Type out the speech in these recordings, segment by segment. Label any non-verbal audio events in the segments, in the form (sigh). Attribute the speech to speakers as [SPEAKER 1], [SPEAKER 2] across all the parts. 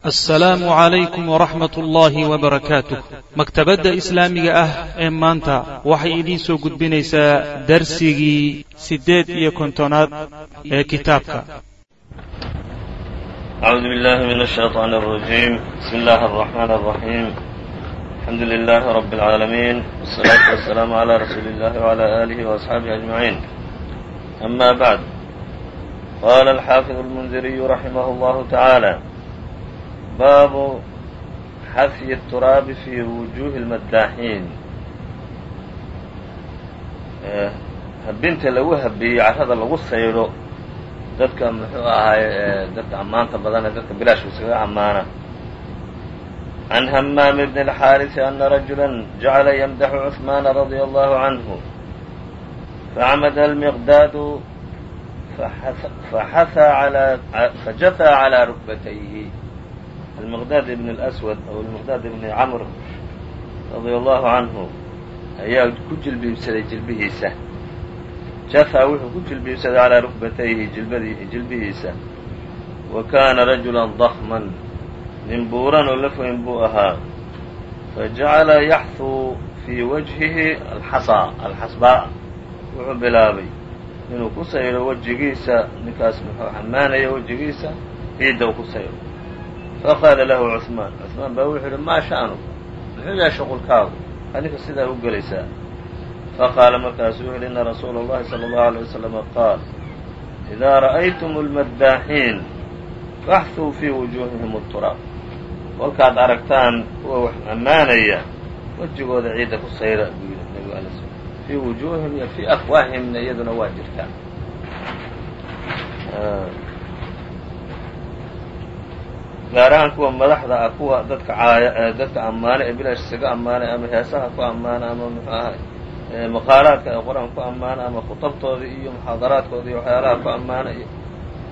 [SPEAKER 1] assalaamu calaykum waraxmat ullaahi wabarakaatuh maktabadda islaamiga ah ee maanta waxay idiin soo gudbinaysaa darsigii siddeed iyo kontonaad ee kitaabka
[SPEAKER 2] أعوذ بالله من الشيطان الرجيم بسم الله الرحمن الرحيم الحمد لله رب العالمين والصلاة والسلام على رسول الله وعلى آله وأصحابه أجمعين أما بعد قال الحافظ المنذري رحمه الله تعالى baabu xafyi الturaabi fi wujuuhi اlmadaaxiin habinta lagu habeeyey carrada lagu saydho dadka muxuu ahaay dadka ammaanta badan ee dadka bilaashku iskaga ammaana can hamaam bn اlxaariثi ana rajula jacala ymdaxu cثmaana radيa allahu canhu facamada almiqdaadu fajataa calى rukbatayhi almiqdaad ibn اlaswad aw almiqdaad ibni camr radia allahu canhu ayaa ku jilbiibsaday jilbihiisa. Jafaa wuxuu ku jilbiibsaday calaa rukbatayhi jilbihiisa. Wa kaana rajula ضakman nin buuran oo laf weyn buu ahaa. Fajacala yaxhuu fii wajhihi alxasaa alxasbaa wuxuu bilaabay inuu ku sayro wejigiisa ninkaas muxuu xamaanaya wejigiisa ciidda u ku sayro faqaala lahu cuثmaan cuثmaan baa wuxuu yidhi maa sha'nu muxuu yahay shuqulkaagu adinka sidaa u gelaysaa faqaala markaasuu wuxu yidhi ina rasuula اllahi salى اllahu عalيه waslama qaal idaa ra'aytum اlmaddaaxiin faxhuu fii wujuuhihim اturaab kolkaad aragtaan kuwa wax ammaanaya wejigooda ciidda ku sayra buu yidhi nebigu ala sl fii wujuuhihim iyo fii afwaahihimna iyaduna waa jirtaa gaar ahaan kuwa madaxda ah kuwa dadka caaya dadka ammaana ee bilaash isaga ammaanay ama heesaha ku ammaana ama muxuu ahay maqaalaadka ee qur'aan ku ammaana ama khutabtooda iyo muxaadaraadkooda iyo waxyaalaha ku ammaana iyo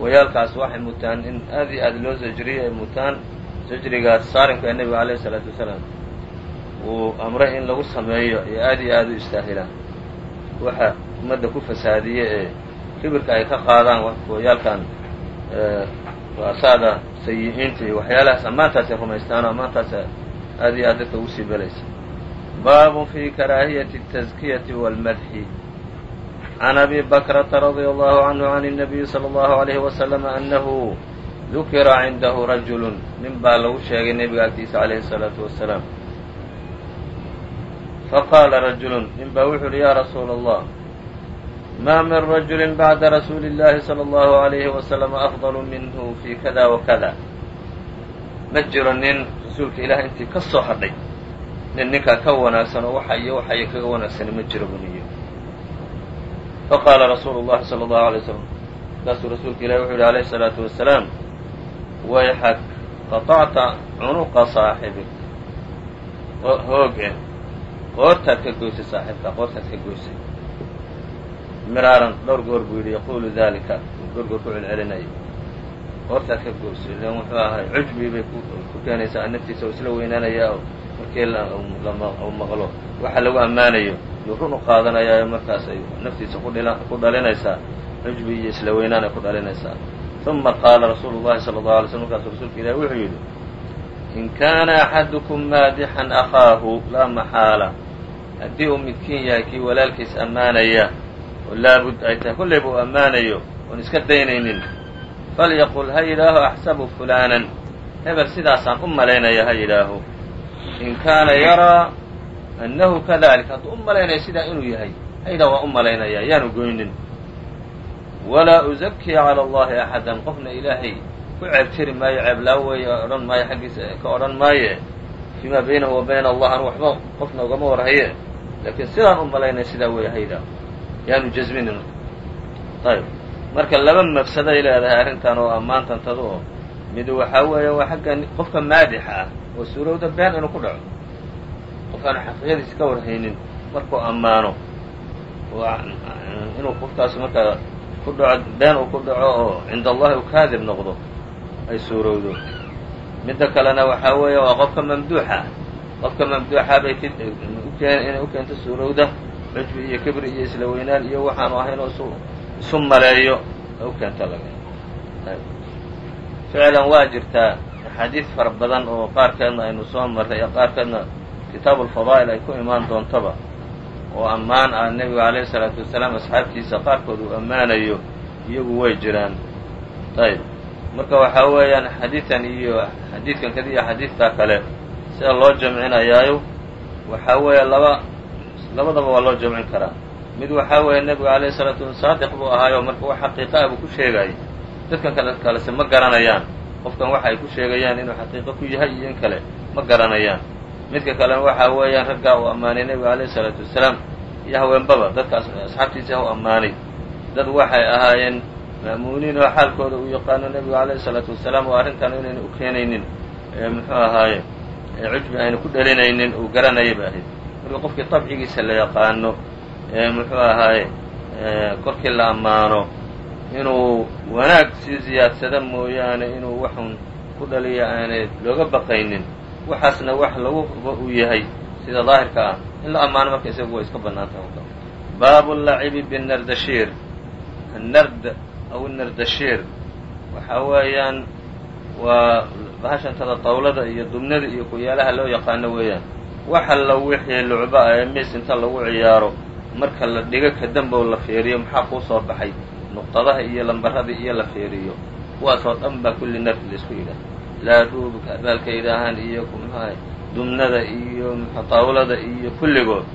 [SPEAKER 2] wayaalkaas waxay mutaan. In aad iyo aad loo sajriyo ay mutaan sajrigaas saarimka ee nebiga alayh isalaatu wasalaam. Uu amray in lagu sameeyo iyo aad iyo aad u istaahilaan waxa ummadda ku fasaadiye ee kibirka ay ka qaadaan wayaalkan waasaada sayi-iinta iyo waxyaalahaas ammaantaasay rumaystaan oo ammaantaas aad iyo aad dadka ugu sii belaysa baabun fi karaahiyati التazkiyati wاlmadxi can abi bakrata radia allahu canhu can الnabiyi salى اllahu عalayhi waslama anahu dukira cindahu rajulu nin baa lagu sheegay nebiga agtiisa calayhi الsalaatu wasalaam faqaala rajulu nin baa wuxu uhi ya rasuula allah ma min rajuli bacda rasuuli اllahi salى اllahu عalayhi waslama afضalu minhu fi kada wakada ma jiro nin rasuulka ilaah intii ka soo hadhay nin ninkaa ka wanaagsan oo waxa iyo waxayo kaga wanaagsani ma jiro buniyo faqaala rasuulu llahi salى اllahu alay slam markaasuu rasuulka ilahi wuxu yihi alayh الsalaatu wasalaam wayxak qaطacta cunuqa saaxibik hooge qoortaad ka goysay saaxiibka qoortaad ka goysay miraaran dhowr goor buu yidhi yaquulu dalika gorgoor ku celcelinaya qoortaad ka goysay ilan wuxuu ahay cujbi bay ku keenaysaa naftiisa oo isla weynaanayaa oo markii u maqlo waxa lagu ammaanayo yuu run u qaadanayaayo markaas ay naftiisa ku dhalinaysaa cujbi iyo isla weynaan ay ku dhalinaysaa. Uma qaala rasuulu llahi sala allahu alay slm markaasu rasuulka ilahi wuxuu yidhi in kaana axadukum maadixan akhaahu laa maxaala. Haddii uu midkiin yahay kii walaalkiis ammaanaya oo laabud ay tahay kollay buu ammaanayo oon iska daynaynin. Falyaqul ha yidhaaho axsabu fulaanan. Hebel sidaasaan u malaynaya ha yidhaaho. In kaana yaraa annahu kadalik hadduu u malaynayo sidaa inuu yahay ha yidhaho waa u malaynaya yaanu goynin walaa uzakii cala allahi axadan qofna ilaahay ku ceebtiri maayo ceeblaaweeye odhan maayo xaggiisa ka odhan maaye. Fiimaa baynahu wa bayna allah anu waxba qofna ugama warhaye. Laakiin sidaan u malaynaya sidaa weeye ha yidhaaho yaanu jasminin ayb marka laba mafsaday leedahay arrintan oo ammaantantadu oo mid waxaa weeye waa xagga qofka maadixa ah oo suurowda been inuu ku dhaco. Qofkaanu xaqiiqadiisa ka warhaynin markuu ammaano inuu qofkaas markaa ku dhaco been uu ku dhaco oo cinda allahi u kaadib noqdo ay suurowdo. Midda kalena waxaa weeye waa qofka mamduuxa. Qofka mamduuxa bay inay u keento suurowda cujbi iyo kibri iyo isla weynaan iyo waxaanu ahayn oo isu maleeyo u keento laga ficlan waa jirtaa axaadiid fara badan oo qaarkeedna aynu soo marray ee qaarkeedna kitaabu alfadaa'il ay ku imaan doontaba oo ammaan ah nebiga calayhi isalaatu wasalaam asxaabtiisa qaarkood uu ammaanayo iyagu way jiraan. Ayb. Marka waxaa weeyaan xadiidkan iyo xadiidkan kadi iyo xadiidkaa kale sida loo jamcinayaayo waxaa weeye laba labadaba waa loo jamcin karaa. Mid waxaa weeye nebiga alayhi salaatu wa saadiq buu ahaayo marka wax xaqiiqa ah buu ku sheegayay dadkan kale kalese ma garanayaan. Qofkan waxa ay ku sheegayaan inuu xaqiiqo ku yahay iyo in kale ma garanayaan. Midka kalena waxaa weeyaan raggaa uu ammaanay nebiga alayhi salaatu wasalaam iyo haweenbaba. Dadka asxaabtiisa u ammaanay. Dad waxay ahaayeen ma'muuniin oo xaalkooda uu yaqaano nebigu alayhi salaatu wasalaam oo arrintan inayna u keenaynin. Muxuu ahaaye cujbi ayna ku dhalinaynin uu garanaya ba ahayd qofkii طabcigiisa la yaqaano muxuu ahaaye korkii la ammaano inuu wanaag sii ziyaadsada mooyaane inuu waxun ku dhaliya aanay looga baqaynin waxaasna wax lagu uu yahay sida daahirka ah. In la ammaano marka isagu way iska bannaan tahay baabu lacibi binardashiir. Annard aw nardashiir. Waxaa weeyaan waa bahashantada tawlada iyo dubnada iyo kuyaalaha loo yaqaano weeyaan wax alla wixii lucba ee mis inta lagu ciyaaro marka la dhigo kadambow la fiiriyo maxaa kuu soo baxay? Nuqtadaha iyo lambarada iyo la fiiriyo. Kuwaasoo dhan baa kulli nardi la isku yidhaah laaduubka baalka yidhaahaan iyo mxuahay dumnada iyo tawlada iyo kulligood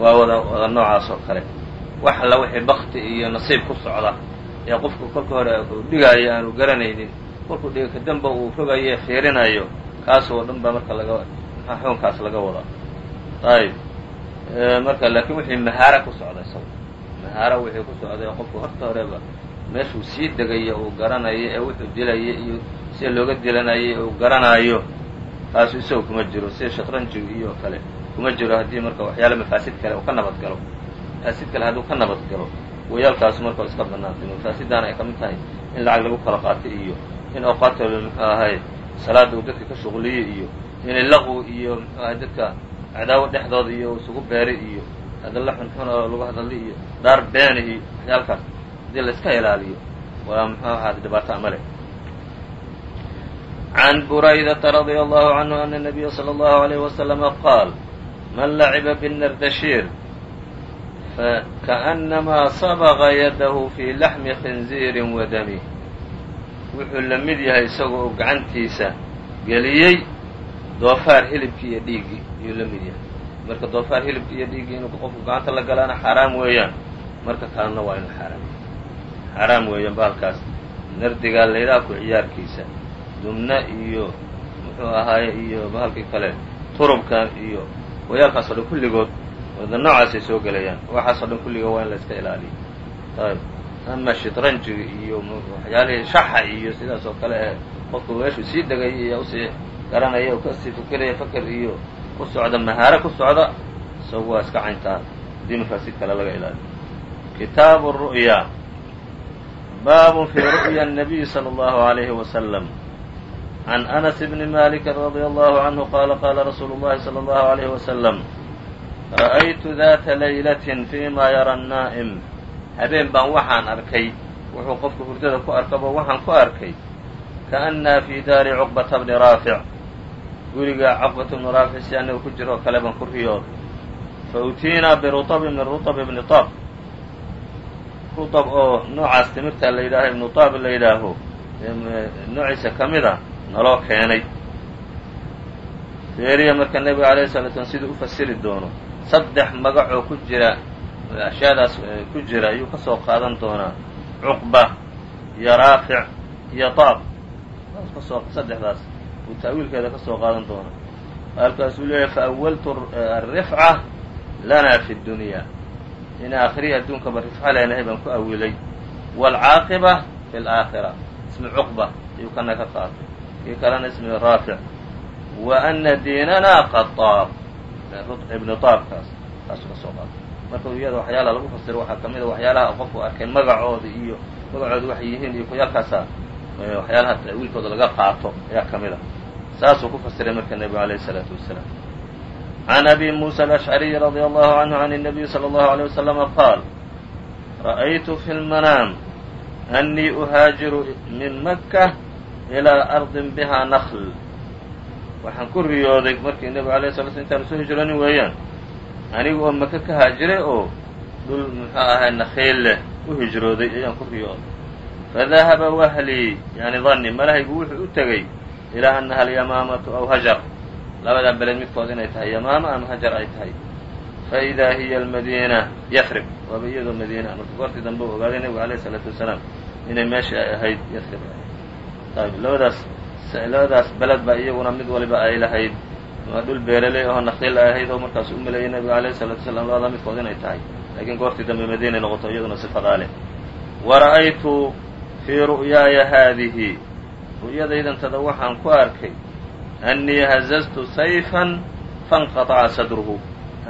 [SPEAKER 2] waa wada wada noocaas oo kale. Wax alla wixii bakti iyo nasiib ku socda ee qofku kolka hore uu dhigaayo aanu garanaynin kolkuu dhiga kadamba uu rogayo fiirinayo kaasoo dhan baa marka laga xuunkaas laga wadaa ayb. Marka laakiin wixii mahaara ku socda isaga mahaara wixii ku socday qofku horta horeba meeshuu sii degayo uu garanayo ee wuxuu dilaya iyo sida looga dilanayay uu garanaayo. Taasu isagu kuma jiro sida shatranjiga iyo kale. Kuma jiro haddii marka waxyaala mafaasid kale uu ka nabad galo. Mafaasid kale hadduu ka nabad galo wayaalkaasu marka iska bannaantay. Mafaasidaana ay ka mid tahay in lacag lagu kala qaato iyo in awqaata muxuu ahay salaada uu dadka ka shuqliyo iyo inay laqw iyo mxuahay dadka cadaawo dhexdooda iyo isugu beeri iyo hadalla xunxun oo lagu hadalla iyo dhaar beeni iyo waxyaalkaas haddii layska ilaaliyo walaa mxuu ahaada dhibaataa ma leh can buraydata radia allahu canhu ana nabiya salى allahu alayh wasalama qaal man laciba binardashiir fakaأnamaa sabqa yadahu fii laxmi khinziirin wa dami. Wuxuu la mid yahay isagoo gacantiisa geliyey doofaar hilibkii iyo dhiiggii ayuu la mid yahay. Marka doofaar hilibkii iyo dhiiggii inuu qofku gacanta la galaana xaaraam weeyaan marka kalena waa inu xaaraam xaaraam weeyaan bahalkaas nardigaa laydhaha ku ciyaarkiisa dumna iyo muxuu ahaaye iyo bahalkii kale turubka iyo wayaalkaasoo dhan kulligood wada noocaasay soo gelayaan. Waxaasoo dhan kulligood waa in la iska ilaaliyo. Ayb ama shitranjiga iyo waxyaalihii shaxa iyo sidaas oo kale ee qofku meeshuu sii degaya iyo u sii garanaya u kasii fikiraya faker iyo ku socda mahaaro ku socda isagu waa iska cayntaa haddii mafaasid kale laga ilaaliyo kitaabu ru'ya baabun fii ru'ya الnabiyi slى اllahu عalayhi waslm عن أنس بن مالك رضي الله عنه قال قال رsuuل اللhi صلى الله عليه وسلم رأيت ذات ليلة فيma يرى النائم habeen baan waxaan arkay wuxuu qofku hurdada ku arkabo waxaan ku arkay kaأnaa fii daari cuqbata bni raafic guriga caqbat bnu raafic ku jiro kale baan ku riyooday fa utiinaa birutabin min rutab ibni taab rutab oo noocaas timirta la yidhaaho ibnu taab la yidhaaho noociisa ka mida ah, naloo keenay. Feeriya marka nebiga alayhi salatu slam siduu u fasiri doono saddex magacoo ku jira ashyaadaas eh, ku jira ayuu ka soo qaadan doonaa. Cuqba iyo raafic iyo taab ka soo saddexdaas buu taawiilkeeda ka soo qaadan doonaa halkaasuu leeyahay faawaltu eh, arifca lana fi dunya. In aakriya adduunkaba rifca leenahay baan ku awilay waalcaaqiba fi laakhira ismi cuqba ayuu kana ka qaatay. Kii kalena ismi raafic. Wa ana diinana qataab ibnu taabkaas. Taasuu ka soo qaatay. Marka iyada waxyaalaha lagu fasiro waxaa ka mid a ah waxyaalaha qofku arkay magacooda iyo magacooda waxay yihiin iyo kuyalkaasaa eh, waxyaalaha ta'wiilkooda laga qaato ayaa ka mid a ah saasuu ku fasiray marka nebigu alayh الsalaatu wasalaam عan abi muسى الأشعري رضي الله عنه عن النبي صلى الله عليه وسلم qاal رأيت في المنام أني أhاaجر من مكة ilaa ardin bihaa nakl waxaan ku riyooday markii nebigu alayh sala sl intaanu soo hijroonin weeyaan aniga oo maka ka haajiray oo dhul muxuu ahay nakhiil leh u hijrooday ayaan ku riyooday fadahaba wahlii yani danni malahaygu wuxuu u tegey ilaa annaha alyamaamatu aw hajar labadaa beled midkood inay tahay yamaama ama hajar ay tahay faidaa hiya almadiina yasrib waaba iyadoo madiina marka goortii dambe u ogaaday nebigu alayh isalaatu wasalaam inay meeshii ay ahayd yasrib ayb labadaas labadaas beled baa iyaguna mid waliba ay lahayd waa dhul beeraley oo nakiil ay ahayd oo markaas u maleeyay nebiga alayh isalaatu wasalaam labadaa midkood inay tahay laakiin goortii dambe madiinay noqoto iyaduna sifadaa leh wara'aytu fii ru'yaaya haadihi ru'yadaydantada waxaan ku arkay annii hazaztu sayfan fanqataca sadruhu.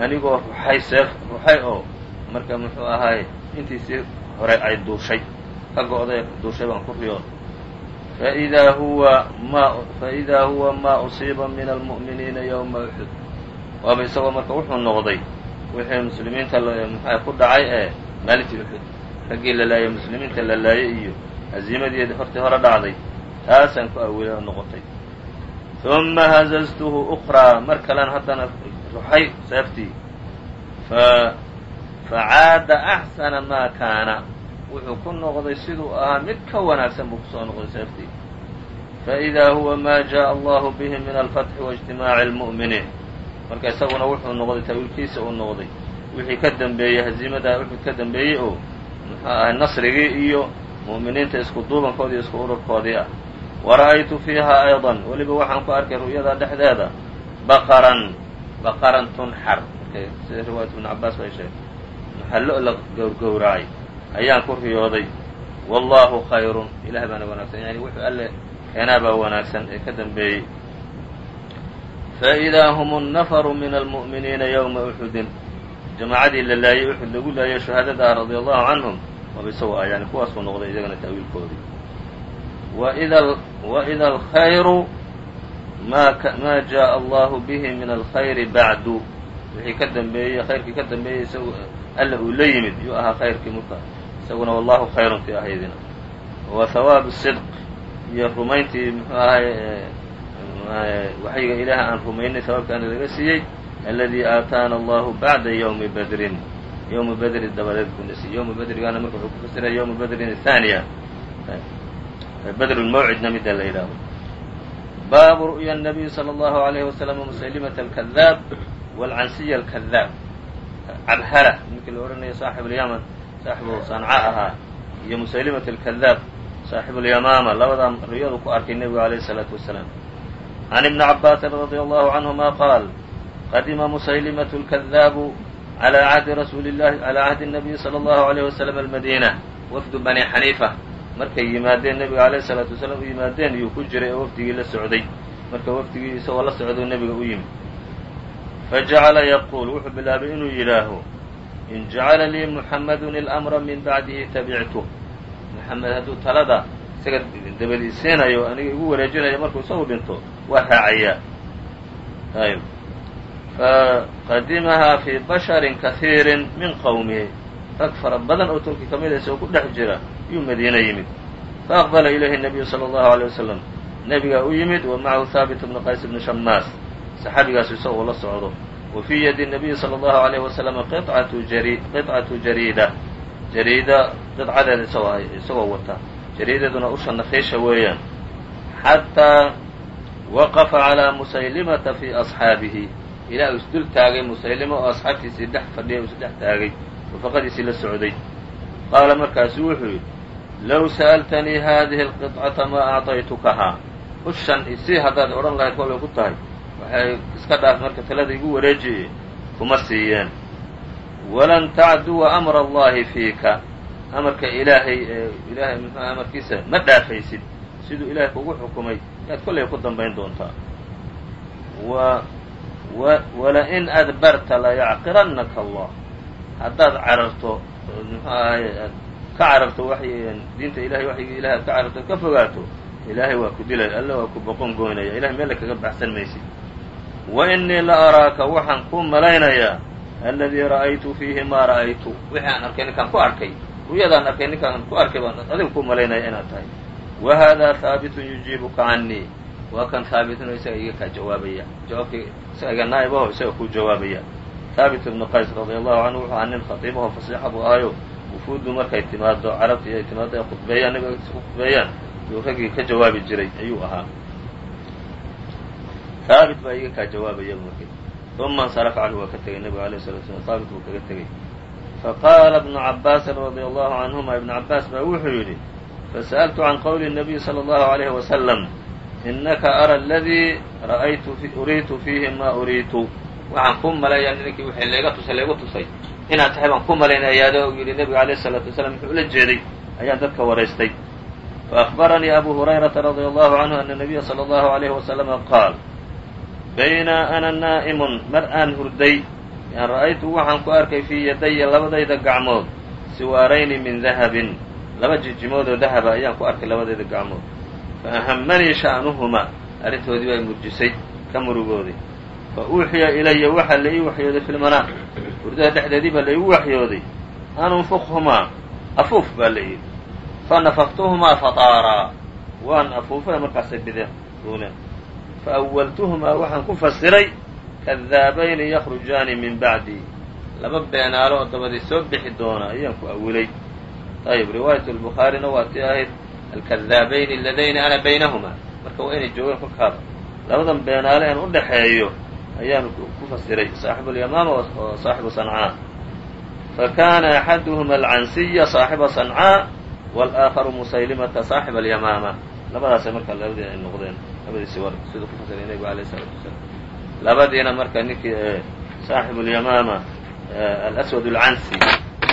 [SPEAKER 2] Anigoo ruxay seef ruxay oo marka muxuu ahaay intiisii hore ay duushay. Ka go'day duushay baan ku riyoon. Faidaa huwa ma faidaa huwa maa usiiba min almu'miniina yowma uxud waaba isagoo marka wuxuu noqday wixii muslimiinta muxua ku dhacay ee maalintii uxud raggii la laayay muslimiinta la laayay iyo haziimadii hortii hore dhacday taasaan ku awilay oo noqotay uma hazaztuhu ukraa mar kalena haddana ruxay seeftii facaada axsana maa kaana wuxuu ku noqday siduu ahaa mid ka wanaagsan buu kusoo noqday seeftii faidaa huwa ma jaءa allahu bihi min alfatxi waاجtimaaci اlmu'miniin marka isaguna wuxuu noqday tawiilkiisa uu noqday wixii ka dembeeyey haziimadaa uxud ka dembeeyey oo muxuu ahay nasrigii iyo mu'miniinta isku duubankoodii isku ururkoodii ah wara'aytu fiiha ayضa weliba waxaan ku arkay ru'yada dhexdeeda. Baqaran. Baqaran tunxar sida riwaayat ibn cabaas bay sheegay maxallo la gowrgowracay ayaan ku riyooday. Wallahu khayrun. Ilahay baana wanaagsan. Yani wuxuu alle keenaa baa wanaagsan ee ka dambeeyey. Faidaa hum nafaru min almu'miniina ywma uxudin jamaacadii la laayey uxud lagu laayay shuhaadada ah radia allahu canhum waaba yani kuwaasuu noqday iyagana ta'wiilkoodii waida alkhayru ma jaءa allahu bihi min alkhayri bacdu wixii ka dambeeyey khayrkii ka dambeeyey isagu alla uu la yimid yuu ahaa khayrkii marka isaguna wallahu khayrun tii ahaydina. Wa hawaabu sidq iyo rumayntii muxuu ahay waxyiga ilaah aan rumaynay sabaabkaana laga siiyey aladii aataana allahu bacda ywmi badrin. Ywma bedri dabadeed kuna siiyey ywma bedrigaana marka wuxuu ku fasiraya ywma bedrin athaniya bedrulmawcidna midda la yidhaahdo baabu ru'ya الnabiy salى اllahu عalayhi waslm musaylimaة alkadaab wاlcansiya alkadaab cabhala ninkii la odhanaya saaxib اlyaman saaxibu sanca ahaa iyo musaylimaة alkadaab saaxibu اlyamaama labadaa riyadu ku arkay nebigu alayh الsalaatu wasalaam can ibni cabaasin radi allahu canهuma qaal qadima musaylimaة اlkadaabu عlى cahdi rasuuli اlahi عalى cahdi الnabiyi salى اllahu عalيyh waslm almadina wafdu bani xaniifa markay yimaadeen nebiga alayh salaatu wasalaam u yimaadeen iyuu ku jiray oo wafdigii la socday. Marka wafdigii isagoo la socduu nebiga u yimid. Fajacala yaquul wuxuu bilaabay inuu yidhaaho in jacala lii muxamadun ilamra min bacdihi tabictu maxamed hadduu talada isaga dabadiisiinayo aniga igu wareejinaya markuu isagu dhinto waa raacayaa ayb faqadimahaa fii basharin kahiirin min qowmihi rag fara badan oo turki ka mid a isagoo ku dhex jira yuu madiina yimid. Fa aqbala ilayhi nabiyu sala allahu alay wasalam nebigaa u yimid wa macahu thaabit bnu qays bnu shamaas saxaabigaas isagoo la socdo. Wa fii yadi nabiyi sala allahu alayhi wasalam qicatu jari qicatu jariida. Jariida qidcadeed isagoo isagoo wata. Jariidaduna usha nafiisha weeyaan. Xataa waqafa calaa musaylimata fii asxaabihi. Ilaa uu isdul taagay musaylima oo asxaabtiisii dhex fadhiya uu isdhex taagay. Wafaqadiisii la socday. Qaala markaasu wuxuu yidhi low sa'altanii haadihi alqidcata maa acطaytukahaa ushan isii haddaad odhan lahayd kolbay ku tahay waxay iska dhaaf marka talada igu wareejiye kuma siiyeen walan tacduwa amra allahi fiika amarka ilaahay ee ilaahay muxuha amarkiisa ma dhaafaysid siduu ilaahay kugu xukumay yaad kollay ku dambayn doontaa walain adbarta layacqirannaka allah haddaad cararto aad ka cararto diinta ilahay waxyigii ilahay aad ka cararto ad ka fogaato ilaahay waa ku dilay alle waa ku boqon goynaya ilahay meella kaga baxsan maysid wa innii la araaka waxaan ku malaynayaa alladii ra'aytu fiihi maa ra'aytu. Wixii aan arkay ninkaan ku arkay ruyadaan arkay ninkaan ku arkay baan adiga ku malaynaya inaad tahay. Wa hada haabitun yujiibuka canii waa kan haabitno isaga iga kaa jawaabaya. Jawaabkii isaga iga isaga kuu jawaabaya. Haabit ibnu qays radia allahu canhu wuxuu ahaa nin khatiibaho fasiixa buu ahayo wufuuddu markay timaado carabtii ay timaado ay khudbeeyaan nabiga agtiisa ku khudbeeyaan yuu raggii ka jawaabi jiray ayuu ahaa haabit baa iga kaa jawaabaya marki uma insarafa canhu waa ka tegay nebiga alayh salatu slam haabit buu kaga tegey faqaala ibnu cabaasin radia allahu canhuma ibnu cabaas baa wuxuu yidhi fasa'altu can qowli الnabiy salى اllahu عalayhi wasalam inaka ara aladii ra'aytu uriitu fiihi ma uriitu waxaan ku maleeyaa ninkii wixii layga tusay laygu tusay inaad tahay baan ku malaynayaado u yidhi nebigu alayh الsalaatu wasalaam muxuu ula jeeday ayaan dadka waraystay faأخbaranii abu hurayrata radia allahu canhu ana nabiya salى اllahu عalayhi wasalama qaal bayna ana naa'imun mar aan hurday yan ra'aytu waxaan ku arkay fii yadaya labadayda gacmood siwaarayni min dahabin laba jijimood oo dahaba ayaan ku arkay labadayda gacmood fa ahamanii sha'nuhumaa arrintoodii baa murjisay ka murugooday fa uuxiya ilaya waxaa la ii waxyooday fi lmanaam hurdada dhexdeedii baa la iigu waxyooday. An unfukhumaa afuuf baa la yidhi. Fa nafaktuhumaa fataaraa waan afuufay markaasay bideen duuleen. Fa awaltuhumaa waxaan ku fasiray kadaabayni yakhrujaani min bacdi. Laba beenaalo oo dabadii soo bixi doona ayaan ku awilay. Ayb riwaayat lbukhaarina waa tii ahayd alkadaabayni aladayni ana baynahumaa marka waa inay joogaan kolkaaba labadan beenaale aan u dhaxeeyo ayaan ku fasiray saaxibu alyamaama oo saaxibu sancaa fa kaana axaduhuma alcansiya saaxiba sancaa wاlآakharu musaylimata saaxiba alyamaama labadaasay marka labadii ay noqdeen labadiisi war siduu ku fasiray nebigu alayh الsalaatu wasalaam labadiina marka ninkii saaxibu اlyamaama alaswad اlcansi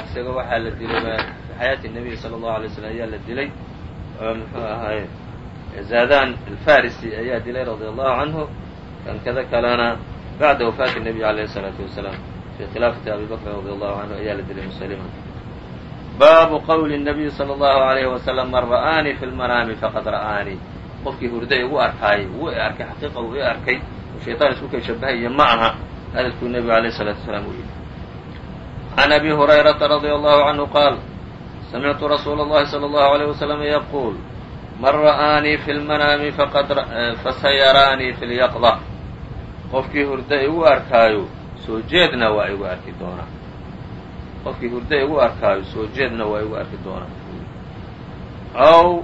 [SPEAKER 2] isaga waxaa la dilay fi xayaati الnabiy salى الlahu alay slm ayaa la dilay oo muxuu ahaay zaadan alfarisi ayaa dilay radia allahu canhu kan kada kalena bacda wafaati الnabiy alayh الsalaatu wasalaam fi khilaafati abi bakrin radi allahu canhu ayaa la dilay muslima baabu qowli الnabiy salى اllahu عalayhi wasalam man ra'aanii fi lmanaami faqad ra'aanii qofkii hurday igu arkaayay wuu i arkay xaqiiqa wuu i arkay oo shayطaan isku kay shabahaya ma aha hadalkuu nebigu alayh الsalaatu wasalaam uu yidhi can abi hurayrata radia allahu canhu qaal samictu rasuula اllahi salى اllahu عalيه waslama yaquul man ra'aanii fi lmanaami fasayaraanii fi lyaqda qofkii hurda igu arkaayo soo jeedna waa igu arki doonaa qofkii hurda igu arkaayo soo jeedna waa igu arki doonaa aw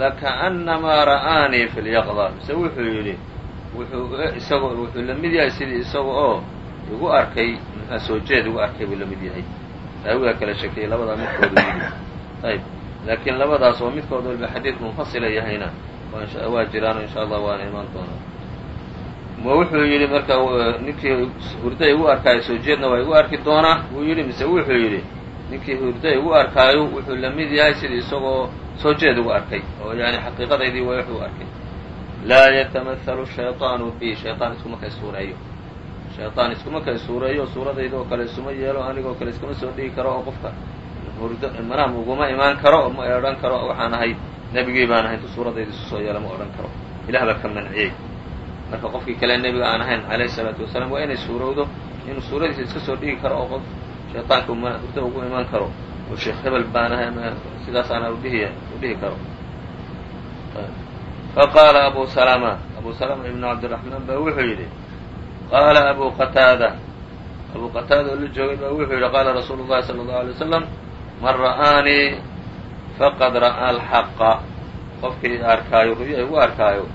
[SPEAKER 2] lakaأnnamaa ra'aanii fi lyaqda mise wuxuu yidhi wuxuu isagoo wuxuu la mid yahay sidii isaga oo igu arkay mxua soo jeed igu arkay buu la mid yahay. Raawigaa kala shakiyay labadaa midkoodu yidhi. Ayb laakiin labadaas oo midkood walba xadiid munfasila yahayna waa jiraano insha allah waana imaan doonaa ma wuxuu yidhi marka ninkii hurda igu arkaayo soo jeedna waa igu arki doonaa wuu yidhi mise wuxuu yidhi ninkii hurda igu arkaayo wuxuu la mid yahay sidii isagoo soo jeed igu arkay oo yani xaqiiqadaydii waa wuxuu arkay laa yatamahalu shayطaanu bi shayطaan iskuma kay suureeyo shayطaan iskuma kay suureeyo suuradayda oo kale isuma yeelo anigoo kale iskama soo dhigi karo oo qofka hurdo manaam uguma imaan karo ma odhan karo waxaan ahay nebigii baan ahay intu suuradayda isu soo yeelo ma odhan karo ilah baa ka manciyey marka qofkii kale nebiga aan ahayn alayh الsalaatu wasalaam waa inay suurowdo inuu suuradiisa iska soo dhigi karo oo qof shayطaanka hurdo ugu imaan karo oo sheekh hebel baan ahay ama sidaasaana udhihi udhihi karo faqaala abu salama abu salama ibnu cabdiraxmaan baa wuxuu yidhi qaala abu qataada abu qataada oo la joogay baa wuxuu yidhi qaala rasuulu llahi salى اllahu alay wasalam man ra'aanii faqad ra'aa alxaqa qofkii arkaayo ru'ya igu arkaayo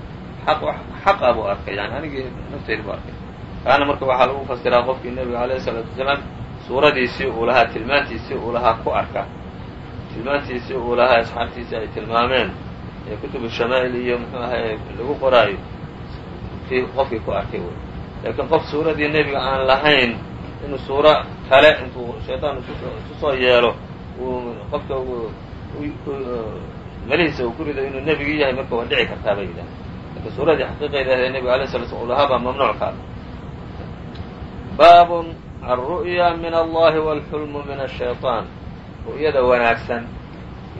[SPEAKER 2] xaqa ah buu arkay yani anigii nafteyda buu arkay. Kaana marka waxaa lagu fasiraa qofkii nebiga alayhi salaatu wasalaam suuradiisii uu lahaa tilmaantiisii uu lahaa ku arka. Tilmaantiisii uu lahaa asxaabtiisii ay tilmaameen ee kutubu shamaa'il iyo muxuu ahay lagu qoraayo kii qofkii ku arkay wey. Laakiin qof suuradii nebiga aan lahayn inuu suuro kale intuu shaytaan isu soo yeelo uu qofka malihiisa uu ku rido inuu nebigii yahay marka waa dhici kartaa bay yidhaha marka suuradii xaqiiqeeda ee nebiga alay sala sl u lahaa baa mamnuuc ka ah baabun alru'ya min allahi walxulmu min ashayطaan ru'yada wanaagsan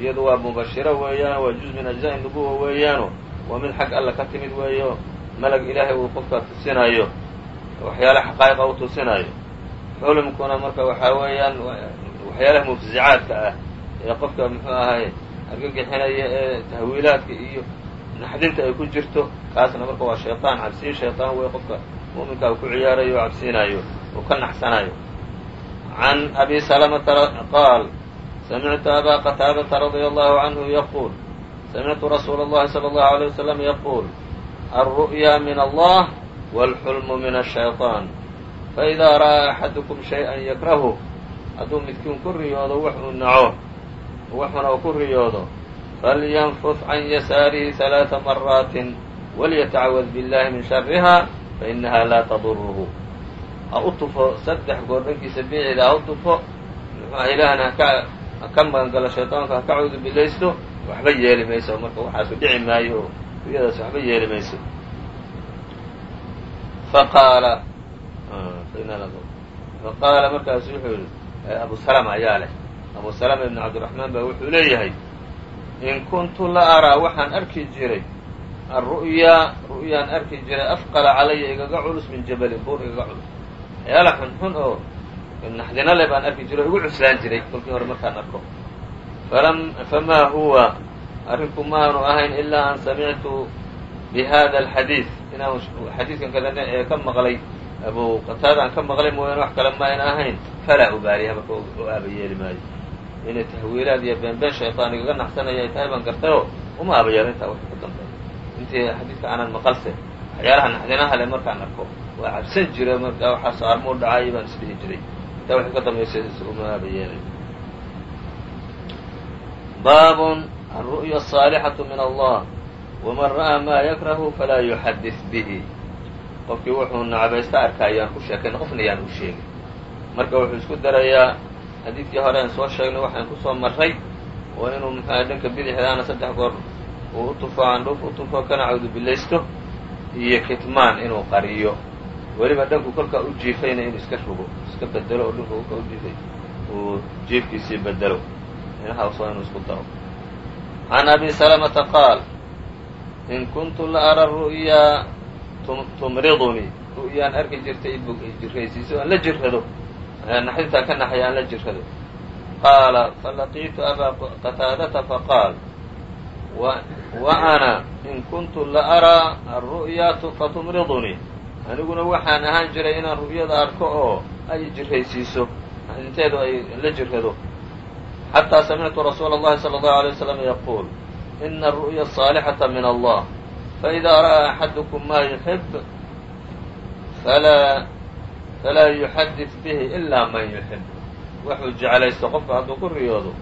[SPEAKER 2] iyadu waa mubashiro weeyaan waa juz min ajza'i nubuwa weeyaano waa mid xag alla ka timid weeyo malag ilaahay uu qofka tusinayo waxyaala xaqaa'iqa u tusinayo. Xulmkuna marka waxaa weeyaan waxyaalaha mufsicaadka ah ee qofka muxuu ahay argagixinaya ee tahwiilaadka iyo naxdinta ay ku jirto kaasna marka waa shayطaan cabsiin shayطaan wey qofka mu'minka uu ku ciyaarayo oo cabsiinayo oo ka naxsanayo عن أbي سلمة qاal سمعت أbا qتاadة رضي الله عنه يقول سمعت رsuuل اللhi صلى الله عليه وسلم يقول الرؤيا من الله والحلم من الشhيطان فإذا رأى أحadكم شhيئا يكرهه hadduu midkiin ku riyoodo wax uu naco waxuna uu ku riyoodo فlينفث عن يساaرهi ثaلاثa مرaaت وlيتعوذ بالله من شhرها فإنها lا تضره ha u tufo saddex goor dhankiisa biicida ha u tufo muxuuha ilaahna haka haka magangalo shayطaanka haka cuudu bilaysto waxba yeeli mayso marka waxaasu dhici maayo oo riyadaas waxba yeeli mayso faqaala faqaala markaasu wuxuu yihi abu salama ayaa leh abu salama ibn cabdiraxmaan baa wuxuu leeyahay in kuntu la araa waxaan arki jiray. Alru'yaa ru'yaan arki jiray. Afqala calaya igaga culus min jabalin buur igaga culus. Waxyaala xunxun oo naxdina le baan arki jiray o igu cuslaan jiray kolkii hore markaan arko. Famaa huwa? Arrinku maanu ahayn ilaa an samictu bi hada inaan xadiidkan kadane ee ka maqlay abu qataada aan ka maqlay mooyaane wax kale ma ahayn. Falaa ubaaliha marka u aaba yeeli maayo inay tahwiilaad iyo beenbeen shaytaan igaga naxsanaya ay tahay baan gartayoo uma abayaer intaa wax intii xadiidka aanan maqalse waxyaalaha naxdinaha le markaan arko waa cabsan jira markaa waxaas armuu dhacay baan isdhihi jiray. Intaa waxay ka dambaysay uma abayeelay baabun alru'ya asaalixatu min allah. Waman ra'aa maa yakrahu falaa yuxadis bihi. Qofkii wuxuu nacabaysta arkayaan ku sheekayn qofna u sheegin marka wuxuu isku darayaa xadiidkii hore aan soo sheegnay waxaan ku soo marray oo inuu mxua dhanka bidixdaana saddex goor uu u tufo candhuuf u tufo kana cawdu bilaysto iyo kitmaan inuu qariyo. Weliba dhanku kolkaa u jiifayna inuu iska rugo iska bedelo oo dhanku kolkaa u jiifay uu jiifkiisii bedelo. Inahaas waa inuu isku daro can abi salamata qaal in kuntu la ara ru'yaa tumridunii ru'yaan arki jirtay jirraysiiso aan la jirrado naxdintaan ka naxaya aan la jirrado qaala falaqiitu abaa qataadata faqaal wa ana in kuntu la araa alru'yaa fatumridunii aniguna waxaan ahaan jiray inaan ru'yada arko oo ay jirraysiiso naxdinteedu ay la jirrado xatىa samictu rasuula اllahi salى اllahu عalيه waslm yaquul ina aلru'ya الصaalixaةa min allah faإida ra'aa axadukum ma yuxib falaa yuxadid bihi ilaa man yuxib waxuu jeclaysto qofka hadduu ku riyoodo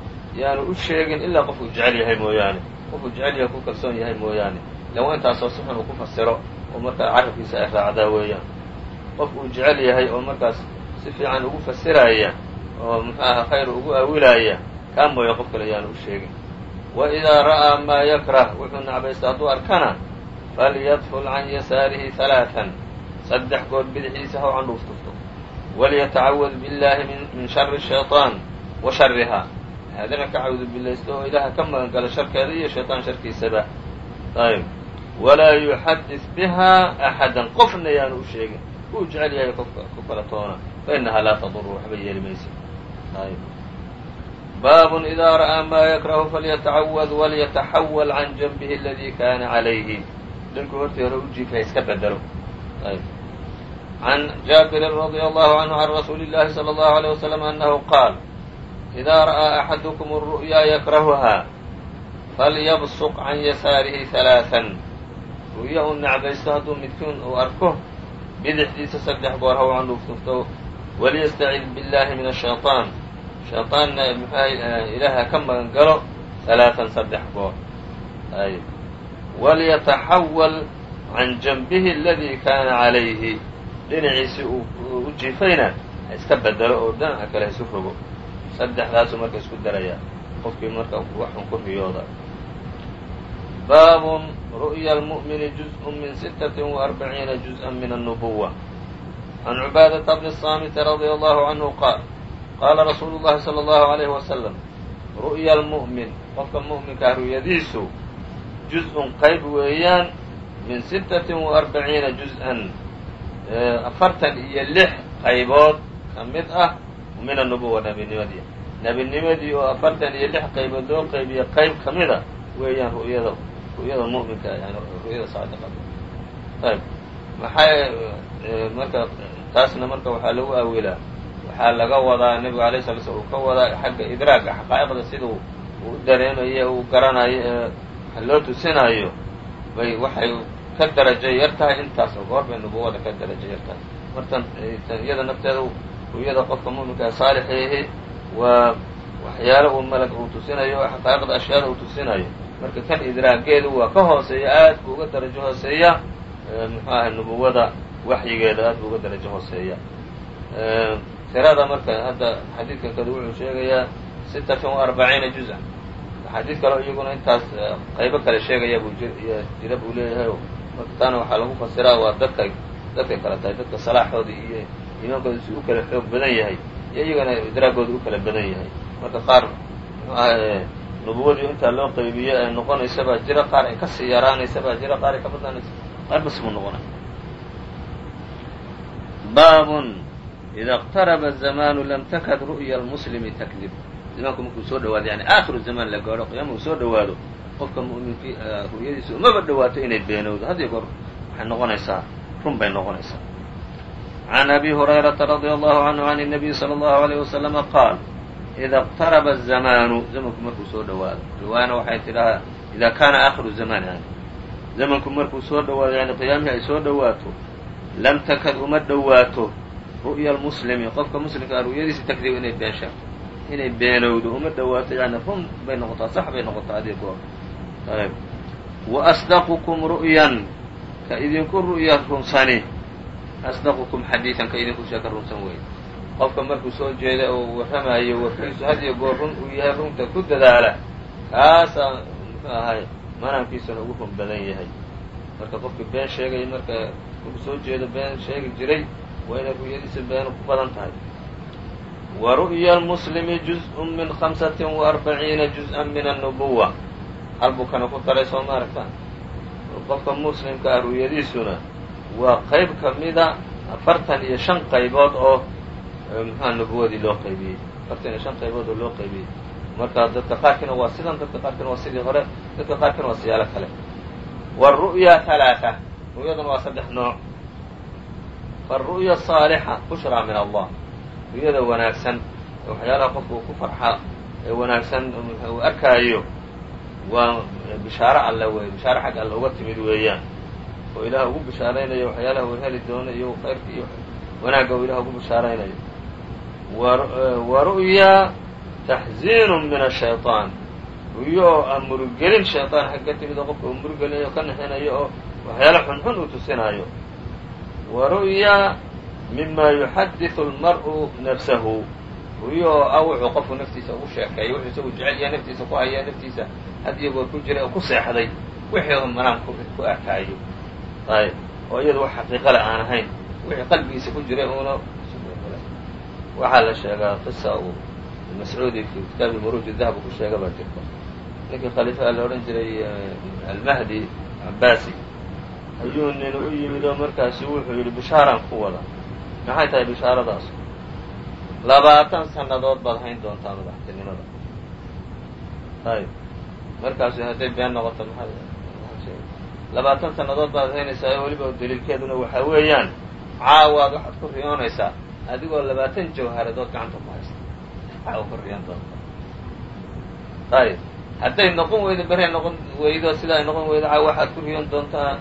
[SPEAKER 2] yaanu u sheegin ilaa qofkuu jecel yahay mooyaane qofkuu jecel yahay ku kalsoon yahay mooyaane ila waa intaasoo si xun uu ku fasiro oo markaa carabkiisa ay raacdaa weeyaan qof uu jecel yahay oo markaas si fiican ugu fasiraya oo muxuu aha khayr ugu awilaaya kaa mooya qof kale yaanu u sheegin wa idaa ra'aa maa yakrah wuxuu nacbaysta hadduu arkana falyadful can yasaarihi halaatan saddex goor bidixiisa haw candhuuf tufto waliyatacawad biاllaahi min shari shayطaan wa sharihaa haadana ka cawdu bilaysto oo ilaaha ka magan gala sharkeeda iyo shayطaan sharkiisaba ayb walaa yuxadid biha axadan qofna yaanu u sheegin kuu jecel yahay qofka ku kala toona fainahaa laa taduru waxba yeeli maysa ayb baabun idaa ra'aa maa yakrahu falyatacawad walyataxawal can janbihi aladii kaana calayhi dhankuu hortii hore u jiifay iska bedelo ayb can jaabirin radia allahu canhu can rasuuli اllahi salى اllahu عalيه waslm annahu qaal idaa ra'aa axadukum الru'yaa yakrahuhaa falyabsuq can yasaarihi halaaثan ru'ya uu nacbaysto hadduu midkiin uu arko bidixdiisa saddex goor haw candhuuftufto waliyastacid biاllahi min الshayطaan shayطaanna muxuha ilaaha ka magan galo halaatan saddex goor ayb waliyataxawal can janbihi aladii kaana calayhi dhinaciisii uu u jiifayna ha iska bedelo oo dhinaca kale ha isu rogo saddexdaasuu marka isku darayaa qofkii marka waxun ku riyooda baabun ru'ya almu'mini juzء min sittaة وarbaciina juzءa min الnubuwa can cubaadata bni الsaamiti radia allahu canhu qaal qaala rasuulu llahi salى allahu alayhi wasalam ru'ya almu'min qofka mu'minkaa ru'yadiisu juz-un qayb weeyaan min sittatin wa arbaciina juz-an afartan iyo lix qaybood ka mid ah min annubuwa nabinimadii nebinimadii oo afartan iyo lix qaybood loo qaybiye qayb ka mida weeyaan ru'yada ru'yada mu'minka yani ru'yada saadiqa. Ayb. Maxay marka taasna marka waxaa lagu awilaa waxaa laga wadaa nebigu alay sala slam uu ka wadaa xagga idraaga xaqaa'iqda sida uu u uu garanayo ee loo tusinayo. Bay waxay ka darajo yar tahay intaas oo goor bay nubuwada ka darajo yar tahay martan iyada nafteeda ru'yada qofka mu'minka ee saalixeehi waa waxyaalo uu malag uu tusinayo xaqaa'iqda ashyaada uu tusinayo. Marka kan idraageedu waa ka hooseeya aad buu uga darajo hooseeya muxuu ahay nubuwada waxyigeeda aad buu uga darajo hooseeya. Tirada marka hadda xadiidkan kada wuxuu sheegayaa sitatan wa arbaciina juz-a xadiid kaleo iyaguna intaas qaybo kale sheegaya buu jira buu leeyahay marka taana waxaa lagu fasiraa waa dadkay dadkay kala tahay dadka salaaxooda iyo iimaankooda si u kala xoog badan yahay iyo iyagana idraagooda u kala badan yahay marka qaar muxuu ahay nubuwadii intaa loo qaybiye ay noqonaysa baa jira qaar ay kasii yaraanaysa baa jira qaar ay ka badnaanaysa qaar bas buu noqonay baabun ida اqtaraba الzamanu lam takad ru'ya اlmuslimi takdib zamaanku markuu soo dhawaado yani aakhiru zamaan la gaadho qiyaama uu soo dhawaado qofka mu'minkii ru'yadiisa umaba dhawaato inay beenowdo had iyo goor waxay noqonaysaa run bay noqonaysaa عan abi hurayrata radي allahu canhu can الnabiy salى اllahu عalيه waslama qaal ida اqtaraba الzamaanu zamanku markuu soo dhawaado riwaayana waxay tidhahaa ida kaana aakhiru zamaan yani zamanku markuu soo dhawaado yani qiyaamihii ay soo dhawaato lam takad uma dhowaato ru'ya almuslimi qofka muslimkaa ru'yadiisa takdib inay been sheegto inay beenowdo uma dhowaato yani run bay noqotaa sax bay noqotaa adii asdaqukum ru'yan ka idinku ru'ya runsani asdaqukum xadiidan ka idinku sheeka runsan weeye qofka markuu soo jeeda oo warramayo warkiisu had iyo goor run uu yahay runta ku dadaala kaasaa muxuu ahay manaamkiisuna ugu run badan yahay marka qofka been sheegaya marka markuu soo jeedo been sheegi jiray waa inay ru'yadiisa been ku badan tahay wa ru'ya almuslimi juz-un min hamsati wa arbaciina juz-an min annubuwa hal buu kana ku daray soo maaragta qofka muslimka ah ru'yadiisuna waa qayb ka mida afartan iyo shan qaybood oo muxua nubuwadii loo qaybiyey afartan iyo shan qaybood oo loo qaybiyey marka dadka qaarkiina waa sidan dadka qaarkiina waa sidii hore dadka qaarkiina waa siyaalo kale wاru'ya ثalaaثة ru'yaduna waa saddex nooc faالru'ya الصaalixa bushraa min allah ru'yada wanaagsan ee waxyaalaha qofka uu ku farxa ee wanaagsan uu arkaayo waa bishaaro alle wey bishaaro xag alle uga timid weeyaan oo ilaah ugu bishaaraynayo waxyaalaha uu heli doono iyo khayrka iyo wanaagga uu ilah ugu bishaaraynayo wa ru'ya taxziinu min الshayطaan ru'yo oo ah murugelin shayطaan xag ka timid oo qofka uu murugelinayo o ka naxinayo oo waxyaalo xunxun uu tusinaayo wa ru'ya mima yuxadiثu اlmar'u nafsahu oo ah wuxuu qofku naftiisa ugu sheekeeyo wuxuu isagu jecel yahay naftiisa ku haya naftiisa had iyo goor ku jiray oo ku seexday wixii manaam ku arkaayo. Ayb oo iyadu wax xaqiiqale aan ahayn wixii qalbigiisa ku jiray uuna waxaa la sheegaa qisa uu mascuudi fi kitaabi muruuj dahab ku sheega baa jirta. Ninkii khaliifaha la odhan jiray almahdi cabaasi ayuu nin u yimid oo markaasu wuxuu yidhi bishaaraan ku wada. Maxay tahay bishaaradaas labaatan sannadood baad hayn doontaa madaxtinimada ayb markaasu hadday been noqoto labaatan sannadood baad haynaysaa weliba daliilkeeduna waxaa weeyaan caawaad waxaad ku riyoonaysaa adigoo labaatan jawharadood gacanta ku haysta. Caawa ku riyoon doonta ayb hadday noqon weydo berey noqon weydo sida ay noqon weydo caawa waxaad ku riyoon doontaa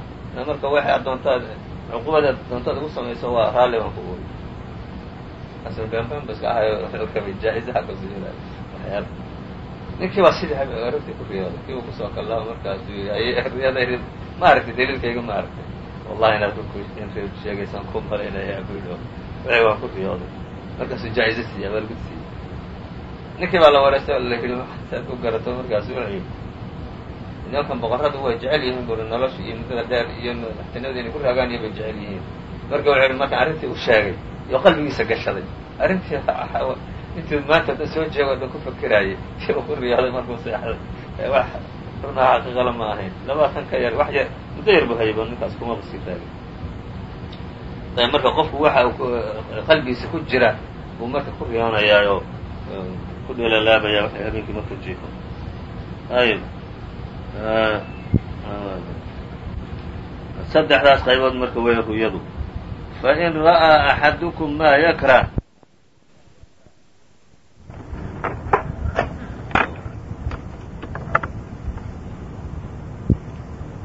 [SPEAKER 2] marka waxay aad doontaad cuqubadaad doontaad ugu samayso waa raalli baan ku oy beenbeen ba iska ahayo rabay jaa-izaha kasiira waxyaala ninkii baa sidii arrintii ku riyooday kii uu ku soo kallaa markaasuu yii riyadaydi ma aragtay daliilkayga ma aragtay wallahi inaad in sheegaysaan ku malaynaya bui wixii waan ku riyooday markaasuu jaa-izo siiyey abaalgu siiyey ninkii baa la wareystay la yidhi maxaad ku garato markaasu yidhi nimankan boqorradu way jecel yihiin buri nolosha iyo muddada dheer iyo madaxtinimada inay ku raagaan iyo bay jecel yihiin marka wuxuu yidhi markaan arrintii u sheegay iyo qalbigiisa gashaday. Arrintii (laughs) intuu maanta da soo jeego da ku fakeraayay si uu ku riyooday markuu seexday wax runaa xaqiiqala ma ahayn. Labaatan ka yar wax yar muddo yar bu haybo ninkaas kumaba sii taagin marka qofku waxa qalbigiisa ku jira buu marka ku riyoonayaayoo ku dheelalaabaya habeenkii markuu jiifo. Ayb saddexdaas qaybood marka way ru'yadu fain ra'aa axadukum maa yakrah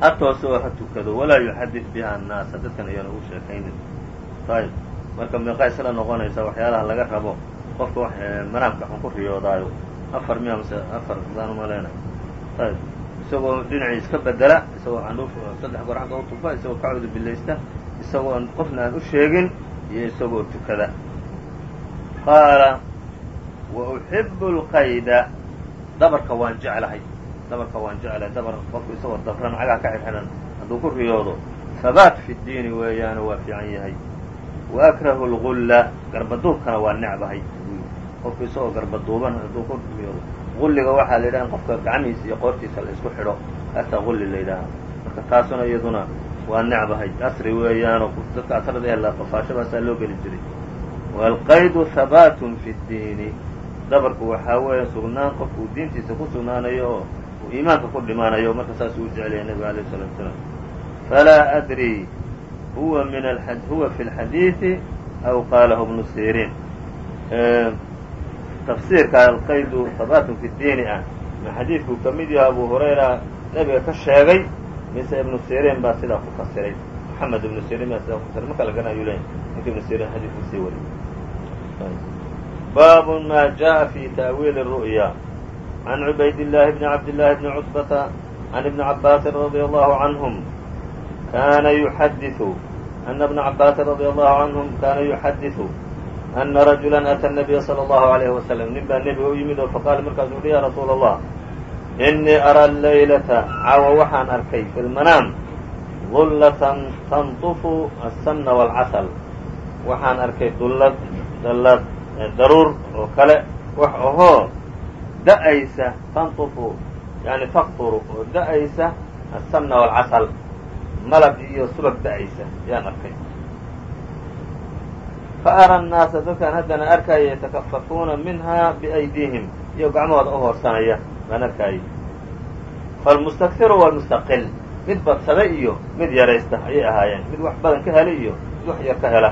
[SPEAKER 2] ha toose oo ha tukado walaa yuxadid biha annaasa dadkan ayaan marka meeqa isla noqonaysa waxyaalaha laga rabo qofka wax manaamka xun ku riyoodaayo afar miya mase afar baan umaleynayo ayb isagoo dhinacii iska bedela isagoo candhuuf saddex goor u tufa isagoo kacooda bilaysta isagoo qofna aan u sheegin iyo isagoo tukada. Qaala wa uxibu lqayda dabarka waan jeclahay. Dabarka waan jeclahay. Dabar qofku isagoo dabran cagaha ka xidxidhan hadduu ku riyoodo. Habaat fi ddiini weeyaano waa fiican yahay. Wa akrahu lgulla garbaduubkana waa necbahay. Qofku isagoo garbaduuban hadduu ku riyoodo. Gulliga waxaa la yidhaha in qofka gacmihiisa iyo qoortiisa la isku xidho. Asaa gulli la yidhaaha marka taasuna iyaduna waa necbahay asri weeyaanoo dadka asrada ee laqafaashabaasaa loo geli jiray. Waalqaydu habaatun fi ddiini dhabarku waxaa weeye sugnaan qofkuu diintiisa ku sugnaanayo oo uu iimaanka ku dhimaanayo marka saas uu jeclaya nebiga alayh salatu salaam. Falaa adri huwa min huwa fi lxadiidi aw qaalahu bnu siriin. Tafsiirka alqaydu habaatun fi ddiini ah ma xadiidkuu ka mid yaha hurayra nebiga ka sheegay mise ibnu sirin baa sidaa ku fasiray moxamed ibnu sirin baa sidaa ku fasiray marka la garanayu leeyahy ninka ibnu sirin xadiidku sii wariyay bab ma jaءa fi ta'wiili الru'ya can cubayd llahi bni cabdillaahi bni cutbata can ibni cabaasin radia allahu canhum kana yuxadiثu ana bna cabaasin radia allahu canhum kana yuxadiثu ana rajula ata الnabiya salى اllahu عalayhi wasalam nin baa nebiga u yimid oo faqaala markaasu uhi ya rasuula allah inii araa laylata caawa waxaan arkay fi lmanaam dullatan tanطufu aلsamna wاlcasal waxaan arkay dullad dallad daruur oo kale wax ahoo da'aysa tanطufu yani taqturu oo da'aysa aلsamna wاlcasal malab iyo subag da'aysa yaan arkay faara الnaasa dadkaan haddana arkaya yatakafafuuna minha biأydiihim iyo gacmahooda u hoorsanaya baan arkaayey falmustakiru waa mustaqil. Mid badsada iyo mid yaraysta ayay ahaayeen. Mid wax badan ka hela iyo mid wax yar ka hela.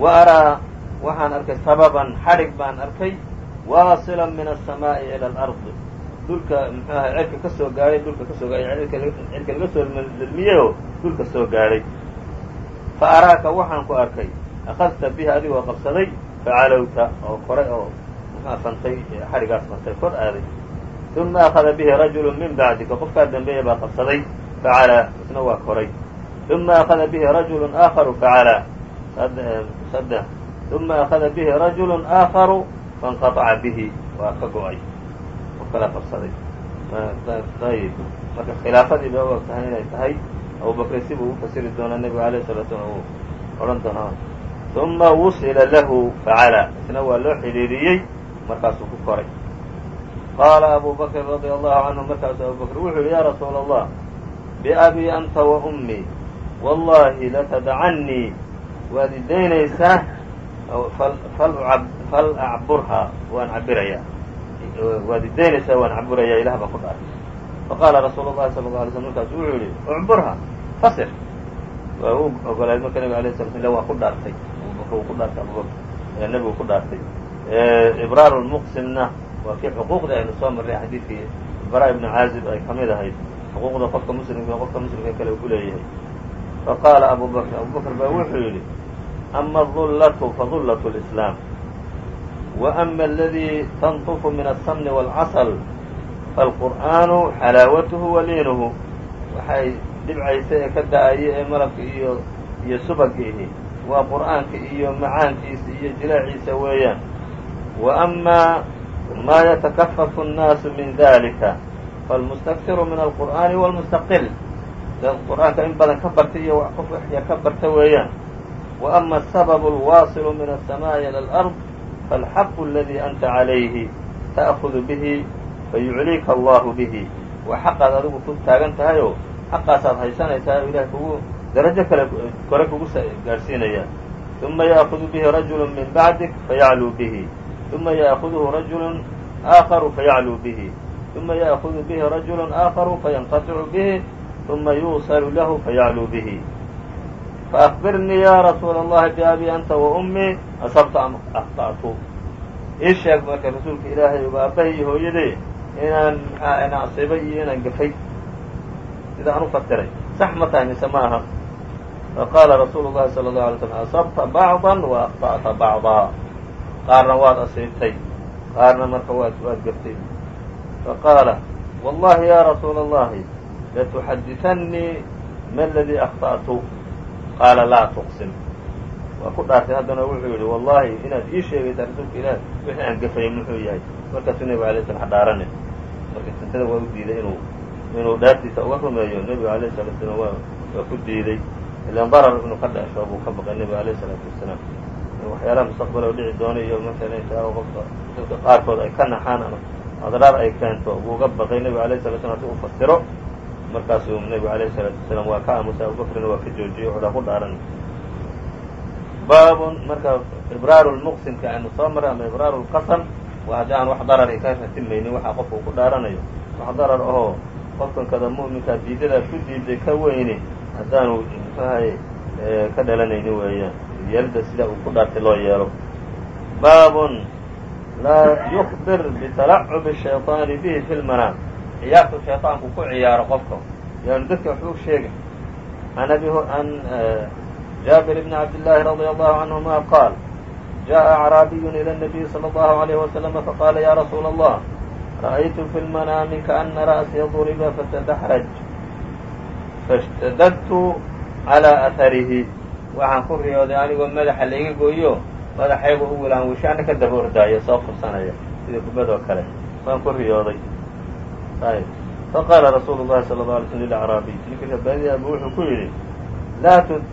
[SPEAKER 2] Wa araa waxaan arkay sababan xadhig baan arkay waasilan min asamaa'i ila alardi dhulka muxuu ahay cirka ka soo gaadhay dhulka ka soo gaadhay cirka laga soo lelmiyeyoo dhulka soo gaadhay fa araaka waxaan ku arkay akhadta biha adigoo qabsaday facalowta oo koray oo muxua fantay xadhigaas fantay kor aaday uma akhada bihi rajulu min bacdika qofkaa dambeeya baa qabsaday facalaa isna waa koray uma akhada bihi rajulu aakaru facalaa saddex uma akhada bihi rajulu aakaru faاnqaطaca bihi waa ka go'ay qof kalaa qabsaday ayb marka khilaafadii ba og tahay inay tahay abubakrin sibuu u fasiri doonaa nebigu alayh salaa slam uu odhan doonaa uma wusila lahu facala isna waa loo xidhiiriyey markaasuu ku koray qaala abu bakrin radia allahu canhu markaasuu abu bakr wuxuu yihi ya rasuula allah biabii anta wa ummii wallahi latadacannii waad idaynaysaa fal acburhaa waan cabirayaa waad idaynaysaa waan caburayaa ilah baa ku dhaartay faqaala rasuulu llahi sala la alay slm markaasu wuxuu yihi ucburha fasir waa u ogolaay marka nabig alay sla sl waa ku dhaartay abubakr uu ku dhaartay abubakr nebigu ku dhaartay lmuqsimna waa kii xuquuqda aynu soo marray xadiidkii bara ibnu caazib ay ka mid ahayd. Xuquuqda qofka muslimka qofka muslimka kale ku leeyahay. Faqaala abu bakr abu bakr baa wuxuu yidhi ama adullatu fadullatu lislaam. Wa ama aladii tantufu min alsamni waalcasal faalqur'aanu xalaawatuhu wa liinuhu waxay dhibcaysa ee ka da'aye ee malabka iyo iyo subagga waa qur'aanka iyo macaankiisa iyo jilaaciisa weeyaan. Wa amaa maa yatakafafu الnaasu min dalika falmustaksiru min alqur'aani wاlmustaqil qur'aanka in badan ka barta iyo qof waxya ka barta weeyaan wa ama asababu alwaasilu min aلsamaaءi ilى اlأrض faalxaqu aladii anta calayhi ta'hudu bihi fayucliika allahu bihi waa xaqaad adigu ku taagan tahay oo xaqaasaad haysanaysaa oo ilahay kugu darajo kale kore kugu gaadhsiinaya uma ya'kudu bihi rajulu min bacdik fayacluu bihi uma yaakuduhu rajulu aakaru fayacluu bihi uma ya'kudu bihi rajulu aakaru fayanqaticu bihi uma yuusalu lahu fayacluu bihi faakbirnii yaa rasuula allahi biabii anta wa ummii asabta am akhta'tu ii sheeg marka rasuulka ilaahay uba aabbahay iyo hooyaday inaan inaan asibay iyo inaan gafay sida aan u fasiray sax ma tahay mise ma aha faqaala rasuulu llahi sala allahu alay slam asabta bacdan wa akhta'ta bacdaa qaarna waad asiibtay qaarna marka waad gartay. Faqaala wallahi ya rasuula allahi latuxaditannii ma ladii akhta'tu? Qaala laa tuqsim. Waa ku dhaartay haddana wuxuu yidhi wallahi inaad ii sheegaysaa rasuulka ilaah wixii aan gafayay muxuu yahay. Markaasuu nebigu alay slam hadhaarane marka sintada waa u diiday inuu inuu dhaartiisa uga rumeeyo. Nebigu alayh salatu slam waa ku diiday. Ilaan barar inuu ka dhasho buu ka baqay nebiga alayh salaatu wasalaam waxyaalaha mustaqbal oo dhici doona iyo masala inshaa qofka dadka qaarkood ay ka naxaan ama adraar ay keento buu uga baqay nebigu alayh salatu slam haddii u fasiro markaasuu nebigu alayh salaatu wasalaam waa ka aamusay abubakrina waa ka joojiyey wuxuudaa ku dhaaran baabun marka ibraaru lmuqsimka aynu soo maray ama ibraaru lqasam waa haddii aan wax darari ka ratimaynin waxa qofka uu ku dhaaranayo wax darar ahoo qofkan kada mu'minkaa diidadaas ku diiday ka weyni haddaanu mxuahay ka dhalanaynin weeyaan yeelida sida uu ku dhaartay loo yeelo baabun laa yukbir bitalacubi shayطaani bihi fi lmanaam ciyaartu shayطaanku ku ciyaaro qofka yaanu dadka waxbuu sheegay an abi an jabir bn cabd llaahi radي allahu canهuma qaal jaءa acraabiyu ilى الnabiyi slى اllahu عalيyh waslama faqaala ya rasuula allah ra'aytu fi lmanaami kaana ra'sii duriba fatadaxraj faاshtadadtu calىa aharihi waxaan ku riyooday anigoo madaxa layga gooyo madaxaygu u wilaanwisha ana ka daboordaayo soo fursanaya sida kubadoo kale. Waan ku riyooday. Faqaala rasuul llahi sala allau alay slm lilacraabiy ninkii reebaadiyaaba wuxuu ku yidhi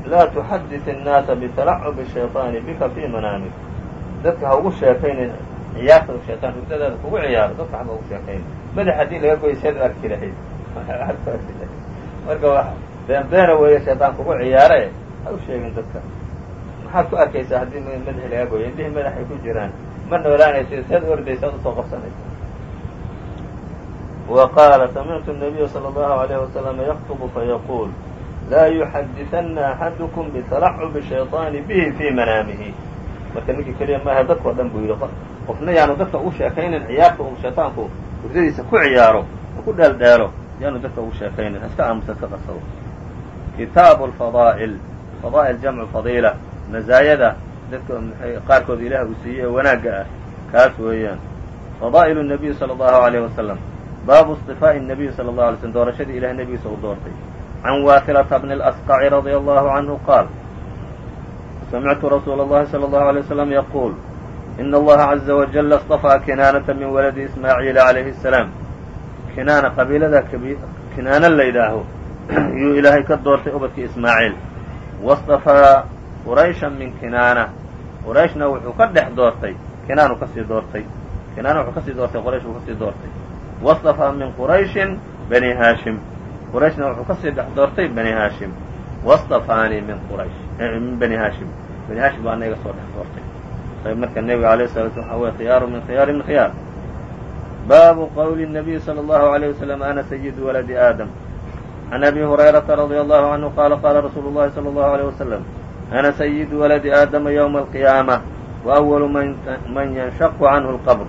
[SPEAKER 2] laa tuxadit innaasa bitalacubi shayطaani bika fii manaamik. Dadka ha ugu sheekaynin ciyaarta shayaan hurdadaada kugu ciyaaro dadka haba ugu sheekayn madax haddii laga goyo seed (laughs) arki lahayd. Marka beenbeena weeye shayaan kugu ciyaare ha u sheegin dadka maxaad ku arkaysaa haddii madaxi laga goyo indhihii madaxay ku jiraan ma noolaanaysa seed ordaysa ad usoo qabsanaysa wa qaala samictu الnabiya salى اllahu عalayh waslama yaktubu fayaquul laa yuxaditana axadukum bitalacubi shayطaani bihi fii manaamihi marka ninkii keliya maaha dadkao dhan buu yidhi qofna yaanu dadka ugu sheekaynin ciyaarta uu shayطaanku hurdadiisa ku ciyaaro oo ku dheeldheelo yaanu dadka ugu sheekaynin haska aamusa ka qasabo kitaabu lfadaa'il fadaa'il jamcu fadiila mazaayada dadka qaarkood ilaah uu siiyey ee wanaagga ah kaas weeyaan fadaa'ilu الnabiy salى اllahu عalيyh wasalam baabu اصطifaaءi الnabiy salى اlه alay slm doorashadii ilaah nebigiisa uu doortay can waasilata bni اlasqaci radي allahu canhu qaal samictu rasuula اllahi salى اllahu عalيه waslm yaquul in allaha caza wajala اصطafىa kinaanata min waladi ismaaciila calayhi الsalaam kinaana qabiilada kinaana la yidhaaho (clears throat) yuu ilaahay ka doortay ubadkii ismaaciil waاصطafaa quraysha min kinaana qurayshna wuxuu ka dhex doortay kinaanu kasii doortay kinaana wuxuu kasii doortay quraysh uu kasii doortay waاصطafaa min qurayshin bani haashim qurayshna wuxuu kasii dhex doortay bani haashim waاصطafaanii min quraysh min bani haashim bani haashim baa anaga soo dhex doortay ayb marka nebiga alayه الsala slam waxa wey khiyaaru min khiyaari min khiyaar baabu qowli الnabiy slى اllahu عalيه waslm ana sayidu waladi aadam can abi hurayrata radي allahu canhu qaala qaala rasuulu اllahi salى اllahu عalيه waslm ana sayidu waladi aadama ywma alqiyaamة wa أwalu man yanshaqu canhu اlqbr